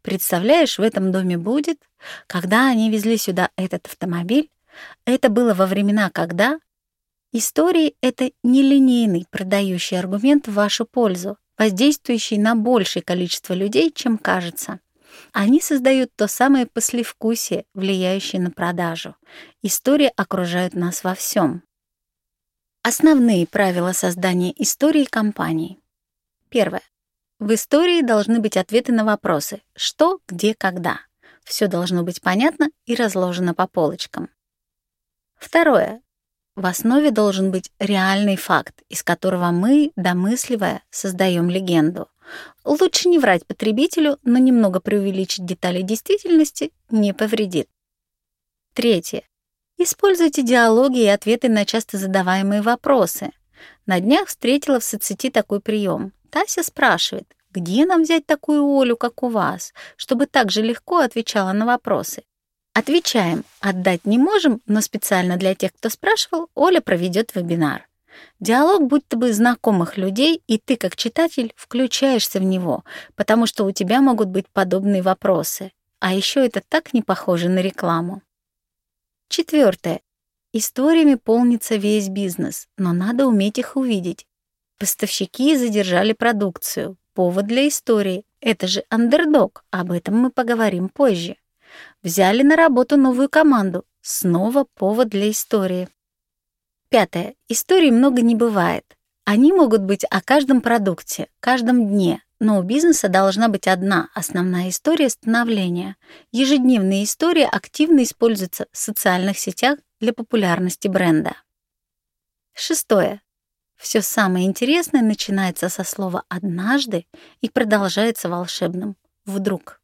Представляешь, в этом доме будет, когда они везли сюда этот автомобиль, это было во времена, когда... Истории — это нелинейный продающий аргумент в вашу пользу, воздействующий на большее количество людей, чем кажется. Они создают то самое послевкусие, влияющее на продажу. Истории окружают нас во всем. Основные правила создания истории компании. Первое. В истории должны быть ответы на вопросы «что», «где», «когда». Все должно быть понятно и разложено по полочкам. Второе. В основе должен быть реальный факт, из которого мы, домысливая, создаем легенду. Лучше не врать потребителю, но немного преувеличить детали действительности не повредит. Третье. Используйте диалоги и ответы на часто задаваемые вопросы. На днях встретила в соцсети такой прием. Тася спрашивает, где нам взять такую Олю, как у вас, чтобы так же легко отвечала на вопросы. Отвечаем, отдать не можем, но специально для тех, кто спрашивал, Оля проведет вебинар. Диалог будто бы знакомых людей, и ты, как читатель, включаешься в него, потому что у тебя могут быть подобные вопросы. А еще это так не похоже на рекламу. Четвертое. Историями полнится весь бизнес, но надо уметь их увидеть. Поставщики задержали продукцию. Повод для истории. Это же андердог. Об этом мы поговорим позже. Взяли на работу новую команду. Снова повод для истории. Пятое. Историй много не бывает. Они могут быть о каждом продукте, каждом дне, но у бизнеса должна быть одна основная история становления. Ежедневные истории активно используются в социальных сетях для популярности бренда. Шестое. Все самое интересное начинается со слова «однажды» и продолжается волшебным «вдруг».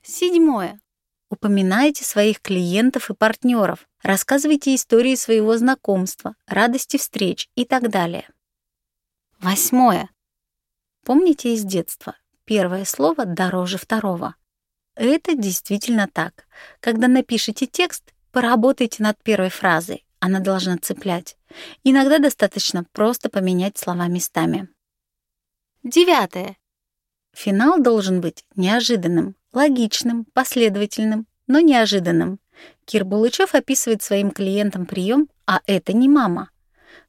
Седьмое. Упоминайте своих клиентов и партнеров, рассказывайте истории своего знакомства, радости встреч и так далее. Восьмое. Помните из детства, первое слово дороже второго. Это действительно так. Когда напишите текст, поработайте над первой фразой, она должна цеплять. Иногда достаточно просто поменять слова местами. Девятое. Финал должен быть неожиданным, логичным, последовательным, но неожиданным. Кир Булычев описывает своим клиентам прием, а это не мама.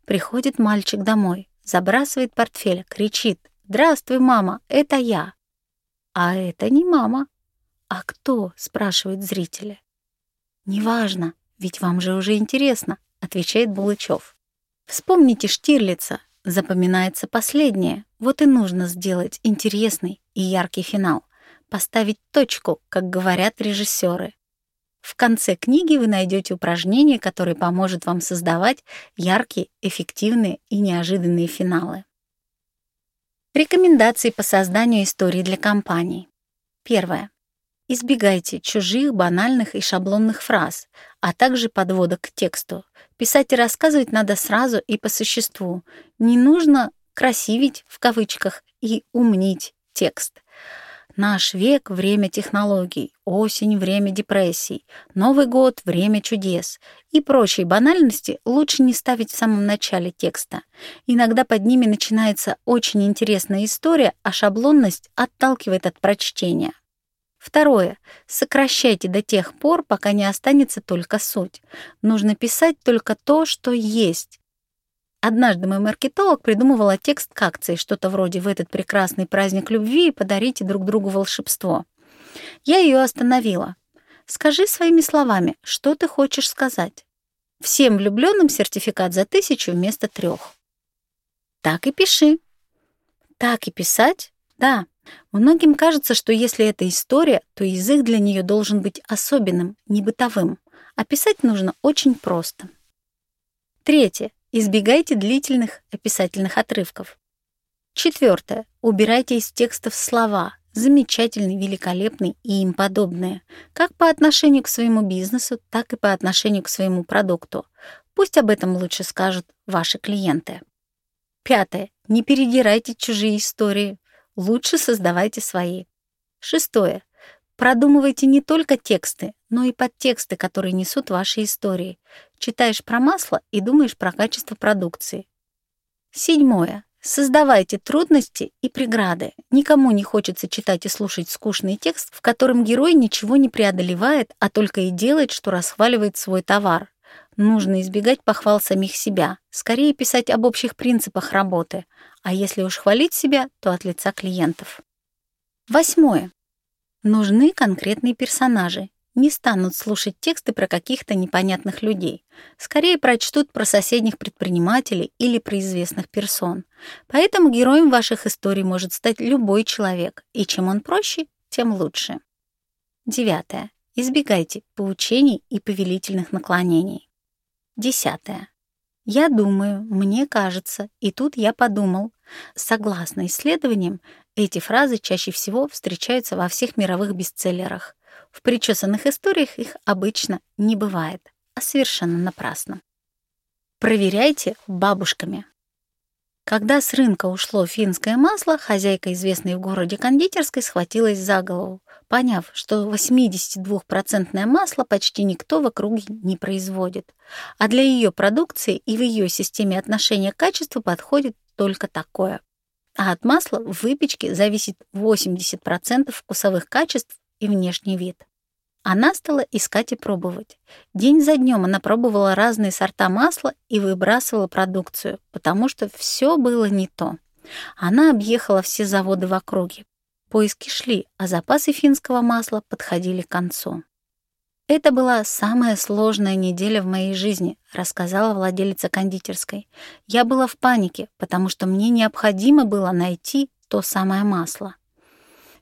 Приходит мальчик домой, забрасывает портфель, кричит «Здравствуй, мама, это я». А это не мама. А кто? спрашивают зрители. Неважно, ведь вам же уже интересно, отвечает Булычев. Вспомните Штирлица, запоминается последнее. Вот и нужно сделать интересный и яркий финал. Поставить точку, как говорят режиссеры. В конце книги вы найдете упражнение, которое поможет вам создавать яркие, эффективные и неожиданные финалы. Рекомендации по созданию истории для компаний. Первое. Избегайте чужих, банальных и шаблонных фраз, а также подводок к тексту. Писать и рассказывать надо сразу и по существу. Не нужно «красивить» в кавычках и «умнить» текст. Наш век — время технологий, осень — время депрессий, Новый год — время чудес. И прочие банальности лучше не ставить в самом начале текста. Иногда под ними начинается очень интересная история, а шаблонность отталкивает от прочтения. Второе. Сокращайте до тех пор, пока не останется только суть. Нужно писать только то, что есть. Однажды мой маркетолог придумывала текст к акции, что-то вроде «В этот прекрасный праздник любви подарите друг другу волшебство». Я ее остановила. «Скажи своими словами, что ты хочешь сказать?» Всем влюбленным сертификат за тысячу вместо трех. Так и пиши. Так и писать? Да. Многим кажется, что если это история, то язык для нее должен быть особенным, не бытовым. А писать нужно очень просто. Третье. Избегайте длительных описательных отрывков. Четвертое. Убирайте из текстов слова замечательный, великолепный и им подобные, как по отношению к своему бизнесу, так и по отношению к своему продукту. Пусть об этом лучше скажут ваши клиенты. Пятое. Не передирайте чужие истории. Лучше создавайте свои. Шестое. Продумывайте не только тексты, но и подтексты, которые несут ваши истории. Читаешь про масло и думаешь про качество продукции. Седьмое. Создавайте трудности и преграды. Никому не хочется читать и слушать скучный текст, в котором герой ничего не преодолевает, а только и делает, что расхваливает свой товар. Нужно избегать похвал самих себя, скорее писать об общих принципах работы, а если уж хвалить себя, то от лица клиентов. Восьмое. Нужны конкретные персонажи. Не станут слушать тексты про каких-то непонятных людей. Скорее прочтут про соседних предпринимателей или про известных персон. Поэтому героем ваших историй может стать любой человек, и чем он проще, тем лучше. Девятое. Избегайте поучений и повелительных наклонений. Десятое. Я думаю, мне кажется, и тут я подумал. Согласно исследованиям, эти фразы чаще всего встречаются во всех мировых бестселлерах. В причесанных историях их обычно не бывает, а совершенно напрасно. Проверяйте бабушками. Когда с рынка ушло финское масло, хозяйка известной в городе кондитерской схватилась за голову, поняв, что 82% масло почти никто в округе не производит, а для ее продукции и в ее системе отношения к подходит только такое. А от масла в выпечке зависит 80% вкусовых качеств и внешний вид. Она стала искать и пробовать. День за днем она пробовала разные сорта масла и выбрасывала продукцию, потому что все было не то. Она объехала все заводы в округе. Поиски шли, а запасы финского масла подходили к концу. «Это была самая сложная неделя в моей жизни», — рассказала владелица кондитерской. «Я была в панике, потому что мне необходимо было найти то самое масло».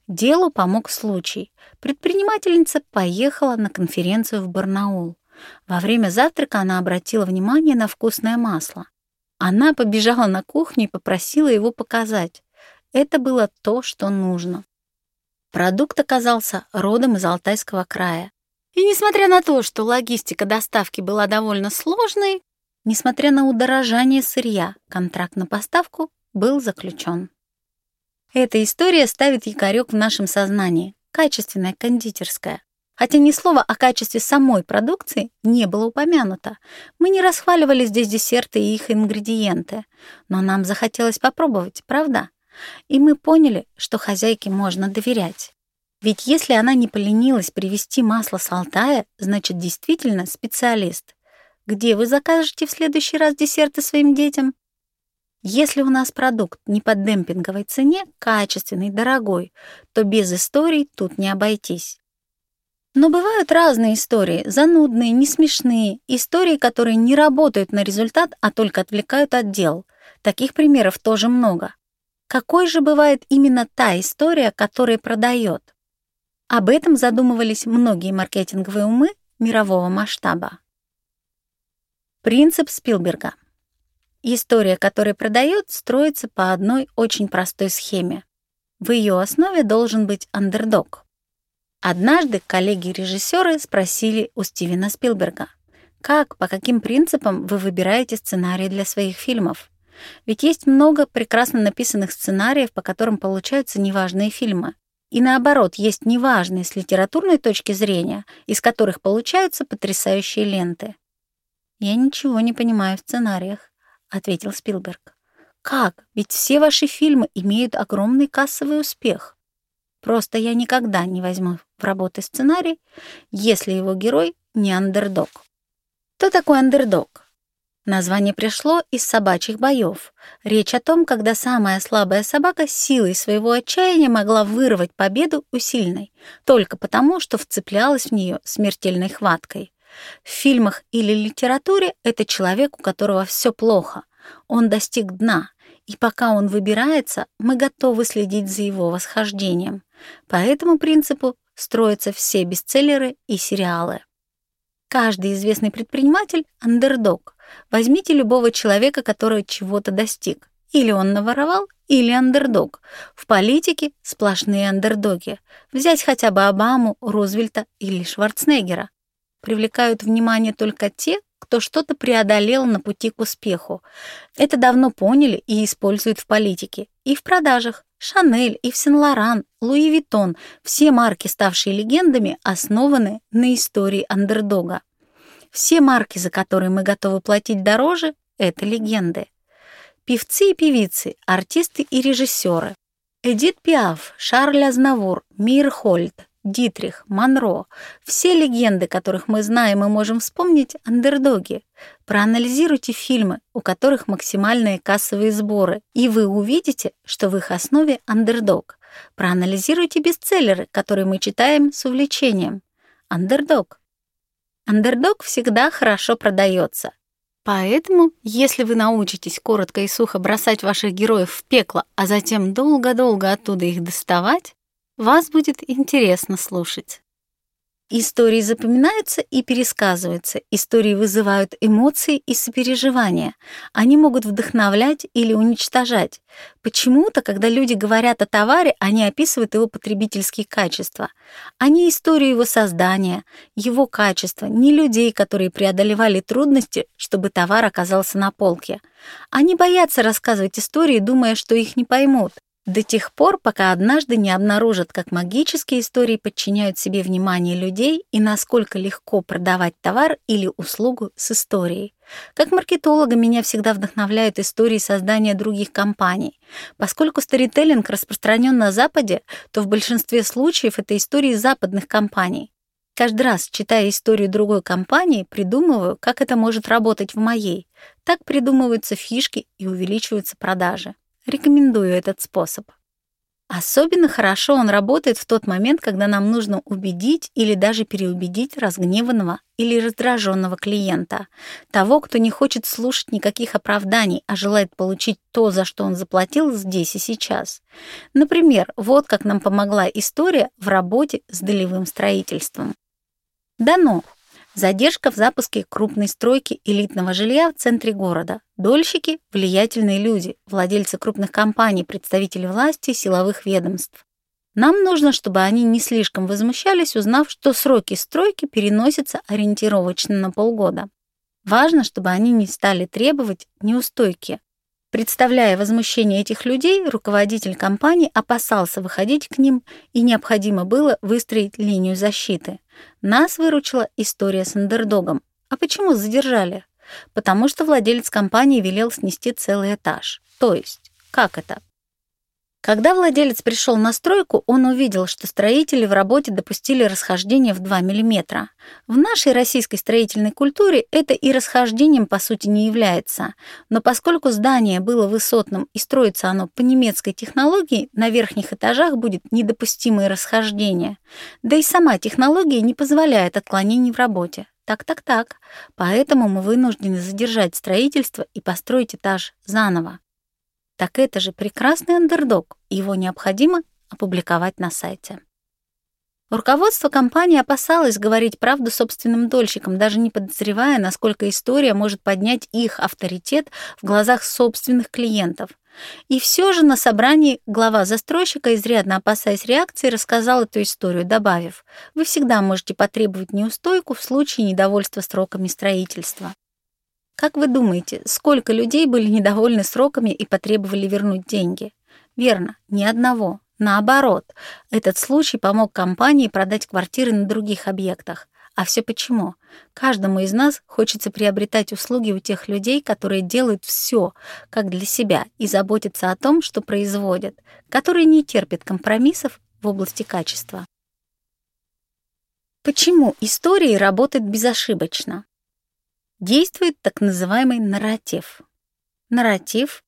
Делу помог случай. Предпринимательница поехала на конференцию в Барнаул. Во время завтрака она обратила внимание на вкусное масло. Она побежала на кухню и попросила его показать. Это было то, что нужно. Продукт оказался родом из Алтайского края. И несмотря на то, что логистика доставки была довольно сложной, несмотря на удорожание сырья, контракт на поставку был заключен. Эта история ставит якорек в нашем сознании. Качественная кондитерская. Хотя ни слова о качестве самой продукции не было упомянуто. Мы не расхваливали здесь десерты и их ингредиенты. Но нам захотелось попробовать, правда? И мы поняли, что хозяйке можно доверять. Ведь если она не поленилась привезти масло с Алтая, значит, действительно специалист. Где вы закажете в следующий раз десерты своим детям? Если у нас продукт не по демпинговой цене, качественный, дорогой, то без историй тут не обойтись. Но бывают разные истории, занудные, не смешные, истории, которые не работают на результат, а только отвлекают от дел. Таких примеров тоже много. Какой же бывает именно та история, которая продает? Об этом задумывались многие маркетинговые умы мирового масштаба. Принцип Спилберга. История, которая продает, строится по одной очень простой схеме. В ее основе должен быть андердог. Однажды коллеги-режиссеры спросили у Стивена Спилберга, как, по каким принципам вы выбираете сценарии для своих фильмов? Ведь есть много прекрасно написанных сценариев, по которым получаются неважные фильмы. И наоборот, есть неважные с литературной точки зрения, из которых получаются потрясающие ленты. Я ничего не понимаю в сценариях. — ответил Спилберг. «Как? Ведь все ваши фильмы имеют огромный кассовый успех. Просто я никогда не возьму в работы сценарий, если его герой не андердог». Кто такой андердог? Название пришло из собачьих боев. Речь о том, когда самая слабая собака силой своего отчаяния могла вырвать победу у сильной, только потому, что вцеплялась в нее смертельной хваткой. В фильмах или литературе это человек, у которого все плохо. Он достиг дна, и пока он выбирается, мы готовы следить за его восхождением. По этому принципу строятся все бестселлеры и сериалы. Каждый известный предприниматель — андердог. Возьмите любого человека, который чего-то достиг. Или он наворовал, или андердог. В политике сплошные андердоги. Взять хотя бы Обаму, Рузвельта или Шварценеггера привлекают внимание только те, кто что-то преодолел на пути к успеху. Это давно поняли и используют в политике. И в продажах. Шанель, Ив Сен-Лоран, Луи Виттон — все марки, ставшие легендами, основаны на истории андердога. Все марки, за которые мы готовы платить дороже — это легенды. Певцы и певицы, артисты и режиссеры. Эдит Пиаф, Шарль Азнавур, Мир Хольд, Дитрих, Монро. Все легенды, которых мы знаем и можем вспомнить, андердоги. Проанализируйте фильмы, у которых максимальные кассовые сборы, и вы увидите, что в их основе андердог. Проанализируйте бестселлеры, которые мы читаем с увлечением. Андердог. Андердог всегда хорошо продается. Поэтому, если вы научитесь коротко и сухо бросать ваших героев в пекло, а затем долго-долго оттуда их доставать, вас будет интересно слушать. Истории запоминаются и пересказываются. Истории вызывают эмоции и сопереживания. Они могут вдохновлять или уничтожать. Почему-то, когда люди говорят о товаре, они описывают его потребительские качества, а не историю его создания, его качества, не людей, которые преодолевали трудности, чтобы товар оказался на полке. Они боятся рассказывать истории, думая, что их не поймут. До тех пор, пока однажды не обнаружат, как магические истории подчиняют себе внимание людей и насколько легко продавать товар или услугу с историей. Как маркетолога меня всегда вдохновляют истории создания других компаний. Поскольку старителлинг распространен на Западе, то в большинстве случаев это истории западных компаний. Каждый раз, читая историю другой компании, придумываю, как это может работать в моей. Так придумываются фишки и увеличиваются продажи. Рекомендую этот способ. Особенно хорошо он работает в тот момент, когда нам нужно убедить или даже переубедить разгневанного или раздраженного клиента, того, кто не хочет слушать никаких оправданий, а желает получить то, за что он заплатил здесь и сейчас. Например, вот как нам помогла история в работе с долевым строительством. Дано Задержка в запуске крупной стройки элитного жилья в центре города. Дольщики – влиятельные люди, владельцы крупных компаний, представители власти, силовых ведомств. Нам нужно, чтобы они не слишком возмущались, узнав, что сроки стройки переносятся ориентировочно на полгода. Важно, чтобы они не стали требовать неустойки. Представляя возмущение этих людей, руководитель компании опасался выходить к ним, и необходимо было выстроить линию защиты. Нас выручила история с андердогом. А почему задержали? Потому что владелец компании велел снести целый этаж. То есть, как это? Когда владелец пришел на стройку, он увидел, что строители в работе допустили расхождение в 2 мм. В нашей российской строительной культуре это и расхождением по сути не является. Но поскольку здание было высотным и строится оно по немецкой технологии, на верхних этажах будет недопустимое расхождение. Да и сама технология не позволяет отклонений в работе. Так-так-так. Поэтому мы вынуждены задержать строительство и построить этаж заново. Так это же прекрасный андердог, его необходимо опубликовать на сайте. Руководство компании опасалось говорить правду собственным дольщикам, даже не подозревая, насколько история может поднять их авторитет в глазах собственных клиентов. И все же на собрании глава застройщика, изрядно опасаясь реакции, рассказал эту историю, добавив, «Вы всегда можете потребовать неустойку в случае недовольства сроками строительства». Как вы думаете, сколько людей были недовольны сроками и потребовали вернуть деньги? Верно, ни одного. Наоборот, этот случай помог компании продать квартиры на других объектах. А все почему? Каждому из нас хочется приобретать услуги у тех людей, которые делают все, как для себя, и заботятся о том, что производят, которые не терпят компромиссов в области качества. Почему истории работают безошибочно? Действует так называемый нарратив. Нарратив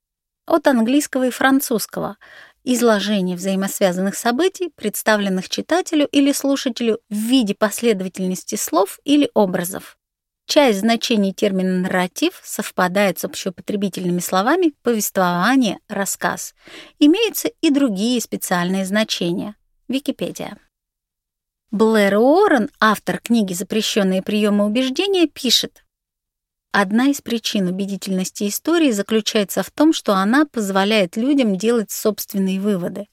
от английского и французского изложение взаимосвязанных событий, представленных читателю или слушателю в виде последовательности слов или образов. Часть значений термина «нарратив» совпадает с общеупотребительными словами «повествование», «рассказ». Имеются и другие специальные значения. Википедия. Блэр Уоррен, автор книги «Запрещенные приемы убеждения», пишет, Одна из причин убедительности истории заключается в том, что она позволяет людям делать собственные выводы.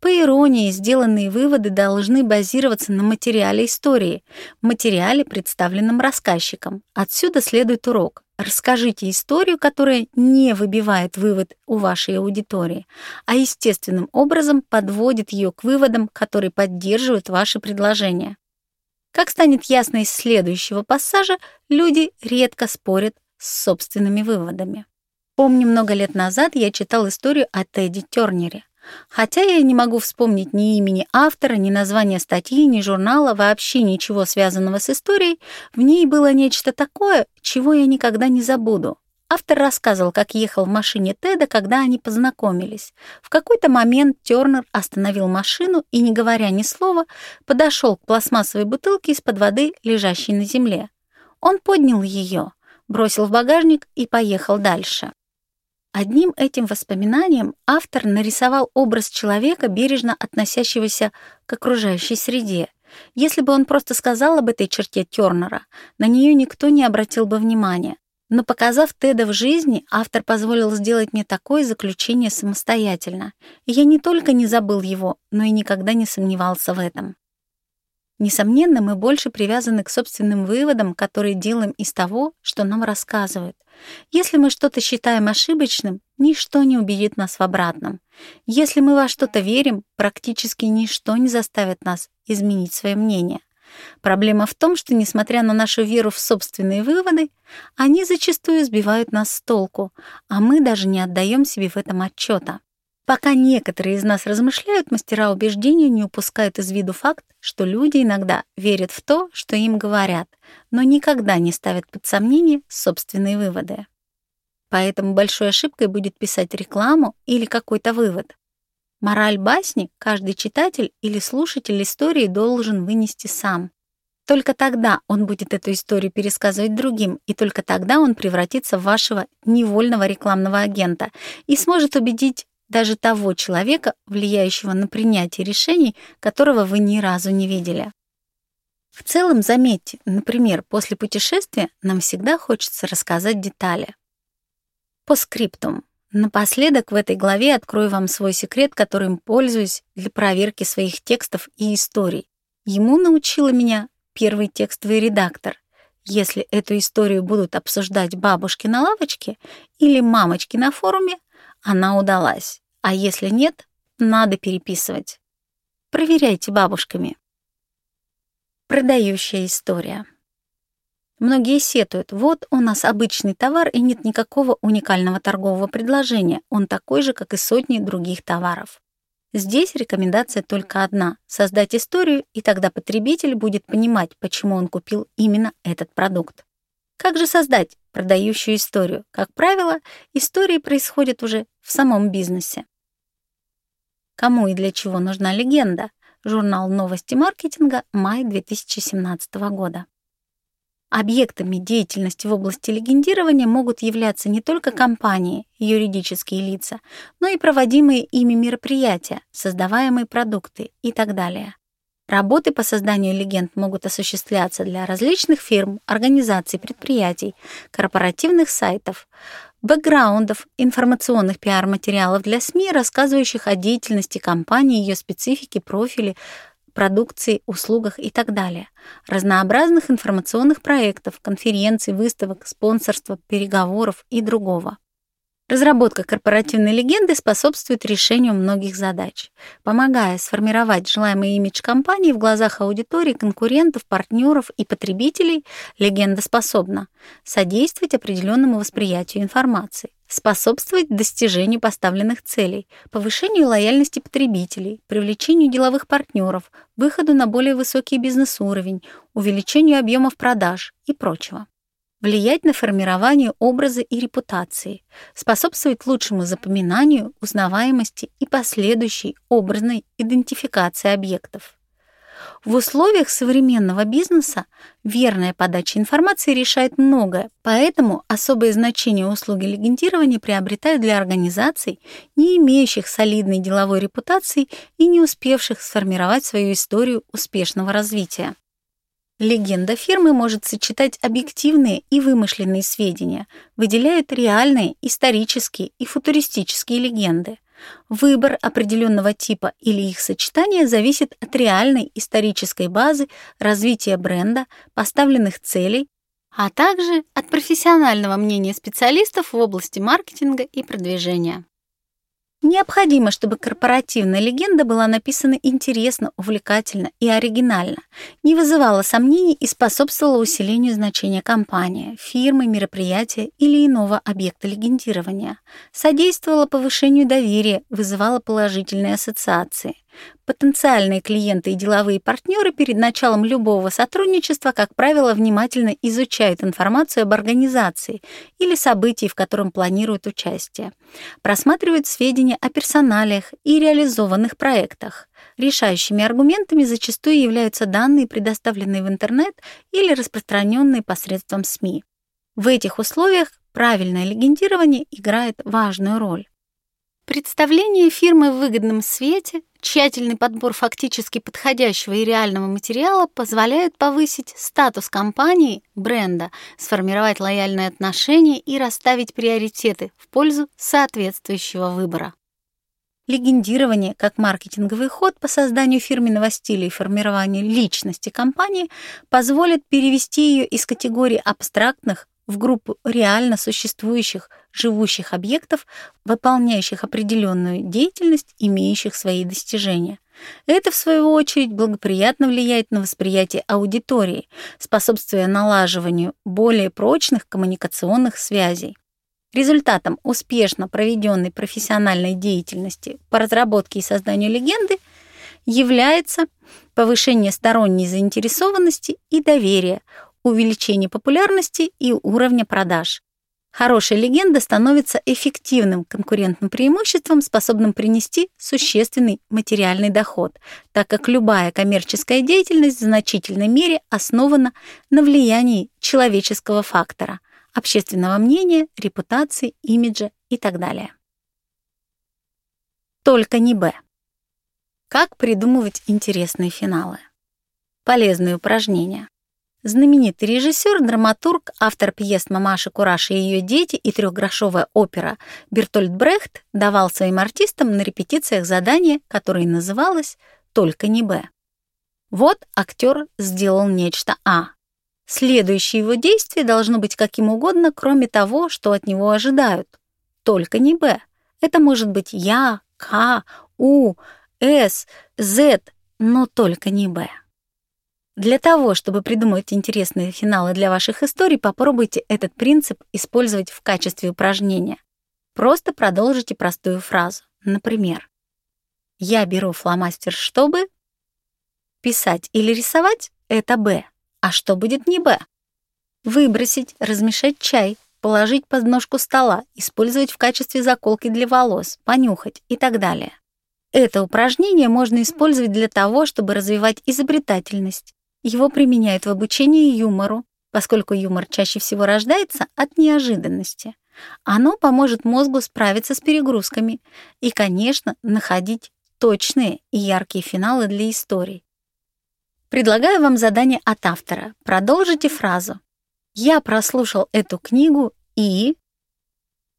По иронии, сделанные выводы должны базироваться на материале истории, материале, представленном рассказчиком. Отсюда следует урок. Расскажите историю, которая не выбивает вывод у вашей аудитории, а естественным образом подводит ее к выводам, которые поддерживают ваше предложение. Как станет ясно из следующего пассажа, люди редко спорят с собственными выводами. Помню, много лет назад я читал историю о Тедди Тернере. Хотя я не могу вспомнить ни имени автора, ни названия статьи, ни журнала, вообще ничего связанного с историей, в ней было нечто такое, чего я никогда не забуду. Автор рассказывал, как ехал в машине Теда, когда они познакомились. В какой-то момент Тернер остановил машину и, не говоря ни слова, подошел к пластмассовой бутылке из-под воды, лежащей на земле. Он поднял ее, бросил в багажник и поехал дальше. Одним этим воспоминанием автор нарисовал образ человека, бережно относящегося к окружающей среде. Если бы он просто сказал об этой черте Тернера, на нее никто не обратил бы внимания. Но показав Теда в жизни, автор позволил сделать мне такое заключение самостоятельно. И я не только не забыл его, но и никогда не сомневался в этом. Несомненно, мы больше привязаны к собственным выводам, которые делаем из того, что нам рассказывают. Если мы что-то считаем ошибочным, ничто не убедит нас в обратном. Если мы во что-то верим, практически ничто не заставит нас изменить свое мнение. Проблема в том, что, несмотря на нашу веру в собственные выводы, они зачастую сбивают нас с толку, а мы даже не отдаем себе в этом отчета. Пока некоторые из нас размышляют, мастера убеждения не упускают из виду факт, что люди иногда верят в то, что им говорят, но никогда не ставят под сомнение собственные выводы. Поэтому большой ошибкой будет писать рекламу или какой-то вывод. Мораль басни каждый читатель или слушатель истории должен вынести сам. Только тогда он будет эту историю пересказывать другим, и только тогда он превратится в вашего невольного рекламного агента и сможет убедить даже того человека, влияющего на принятие решений, которого вы ни разу не видели. В целом, заметьте, например, после путешествия нам всегда хочется рассказать детали. По скриптум. Напоследок в этой главе открою вам свой секрет, которым пользуюсь для проверки своих текстов и историй. Ему научила меня первый текстовый редактор. Если эту историю будут обсуждать бабушки на лавочке или мамочки на форуме, она удалась. А если нет, надо переписывать. Проверяйте бабушками. Продающая история. Многие сетуют, вот у нас обычный товар и нет никакого уникального торгового предложения, он такой же, как и сотни других товаров. Здесь рекомендация только одна — создать историю, и тогда потребитель будет понимать, почему он купил именно этот продукт. Как же создать продающую историю? Как правило, истории происходят уже в самом бизнесе. Кому и для чего нужна легенда? Журнал «Новости маркетинга», май 2017 года. Объектами деятельности в области легендирования могут являться не только компании, юридические лица, но и проводимые ими мероприятия, создаваемые продукты и так далее. Работы по созданию легенд могут осуществляться для различных фирм, организаций, предприятий, корпоративных сайтов, бэкграундов, информационных пиар-материалов для СМИ, рассказывающих о деятельности компании, ее специфике, профиле, продукции, услугах и так далее, разнообразных информационных проектов, конференций, выставок, спонсорства, переговоров и другого. Разработка корпоративной легенды способствует решению многих задач, помогая сформировать желаемый имидж компании в глазах аудитории, конкурентов, партнеров и потребителей. Легенда способна содействовать определенному восприятию информации, способствовать достижению поставленных целей, повышению лояльности потребителей, привлечению деловых партнеров, выходу на более высокий бизнес-уровень, увеличению объемов продаж и прочего влиять на формирование образа и репутации, способствовать лучшему запоминанию, узнаваемости и последующей образной идентификации объектов. В условиях современного бизнеса верная подача информации решает многое, поэтому особое значение услуги легендирования приобретают для организаций, не имеющих солидной деловой репутации и не успевших сформировать свою историю успешного развития. Легенда фирмы может сочетать объективные и вымышленные сведения, выделяет реальные, исторические и футуристические легенды. Выбор определенного типа или их сочетание зависит от реальной исторической базы, развития бренда, поставленных целей, а также от профессионального мнения специалистов в области маркетинга и продвижения. Необходимо, чтобы корпоративная легенда была написана интересно, увлекательно и оригинально, не вызывала сомнений и способствовала усилению значения компании, фирмы, мероприятия или иного объекта легендирования, содействовала повышению доверия, вызывала положительные ассоциации. Потенциальные клиенты и деловые партнеры перед началом любого сотрудничества, как правило, внимательно изучают информацию об организации или событии, в котором планируют участие, просматривают сведения о персоналиях и реализованных проектах. Решающими аргументами зачастую являются данные, предоставленные в интернет или распространенные посредством СМИ. В этих условиях правильное легендирование играет важную роль. Представление фирмы в выгодном свете, тщательный подбор фактически подходящего и реального материала позволяют повысить статус компании, бренда, сформировать лояльные отношения и расставить приоритеты в пользу соответствующего выбора. Легендирование как маркетинговый ход по созданию фирменного стиля и формированию личности компании позволит перевести ее из категории абстрактных в группу реально существующих, живущих объектов, выполняющих определенную деятельность, имеющих свои достижения. Это, в свою очередь, благоприятно влияет на восприятие аудитории, способствуя налаживанию более прочных коммуникационных связей. Результатом успешно проведенной профессиональной деятельности по разработке и созданию легенды является повышение сторонней заинтересованности и доверия, увеличение популярности и уровня продаж. Хорошая легенда становится эффективным конкурентным преимуществом, способным принести существенный материальный доход, так как любая коммерческая деятельность в значительной мере основана на влиянии человеческого фактора, общественного мнения, репутации, имиджа и так далее. Только не Б. Как придумывать интересные финалы? Полезные упражнения. Знаменитый режиссер, драматург, автор пьес «Мамаша Кураж и ее дети» и трехгрошовая опера Бертольд Брехт давал своим артистам на репетициях задание, которое называлось «Только не Б». Вот актер сделал нечто А. Следующее его действие должно быть каким угодно, кроме того, что от него ожидают. Только не Б. Это может быть Я, К, У, С, З, но только не Б. Для того, чтобы придумать интересные финалы для ваших историй, попробуйте этот принцип использовать в качестве упражнения. Просто продолжите простую фразу. Например, «Я беру фломастер, чтобы...» Писать или рисовать — это «Б». А что будет не «Б»? Выбросить, размешать чай, положить под ножку стола, использовать в качестве заколки для волос, понюхать и так далее. Это упражнение можно использовать для того, чтобы развивать изобретательность, его применяют в обучении юмору, поскольку юмор чаще всего рождается от неожиданности. Оно поможет мозгу справиться с перегрузками и, конечно, находить точные и яркие финалы для историй. Предлагаю вам задание от автора. Продолжите фразу. «Я прослушал эту книгу и...»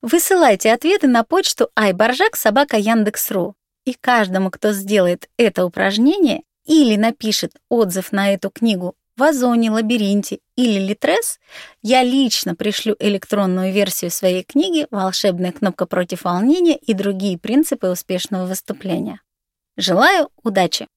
Высылайте ответы на почту айбаржак собака Яндекс.ру. И каждому, кто сделает это упражнение, или напишет отзыв на эту книгу в Озоне, Лабиринте или Литрес, я лично пришлю электронную версию своей книги «Волшебная кнопка против волнения» и другие принципы успешного выступления. Желаю удачи!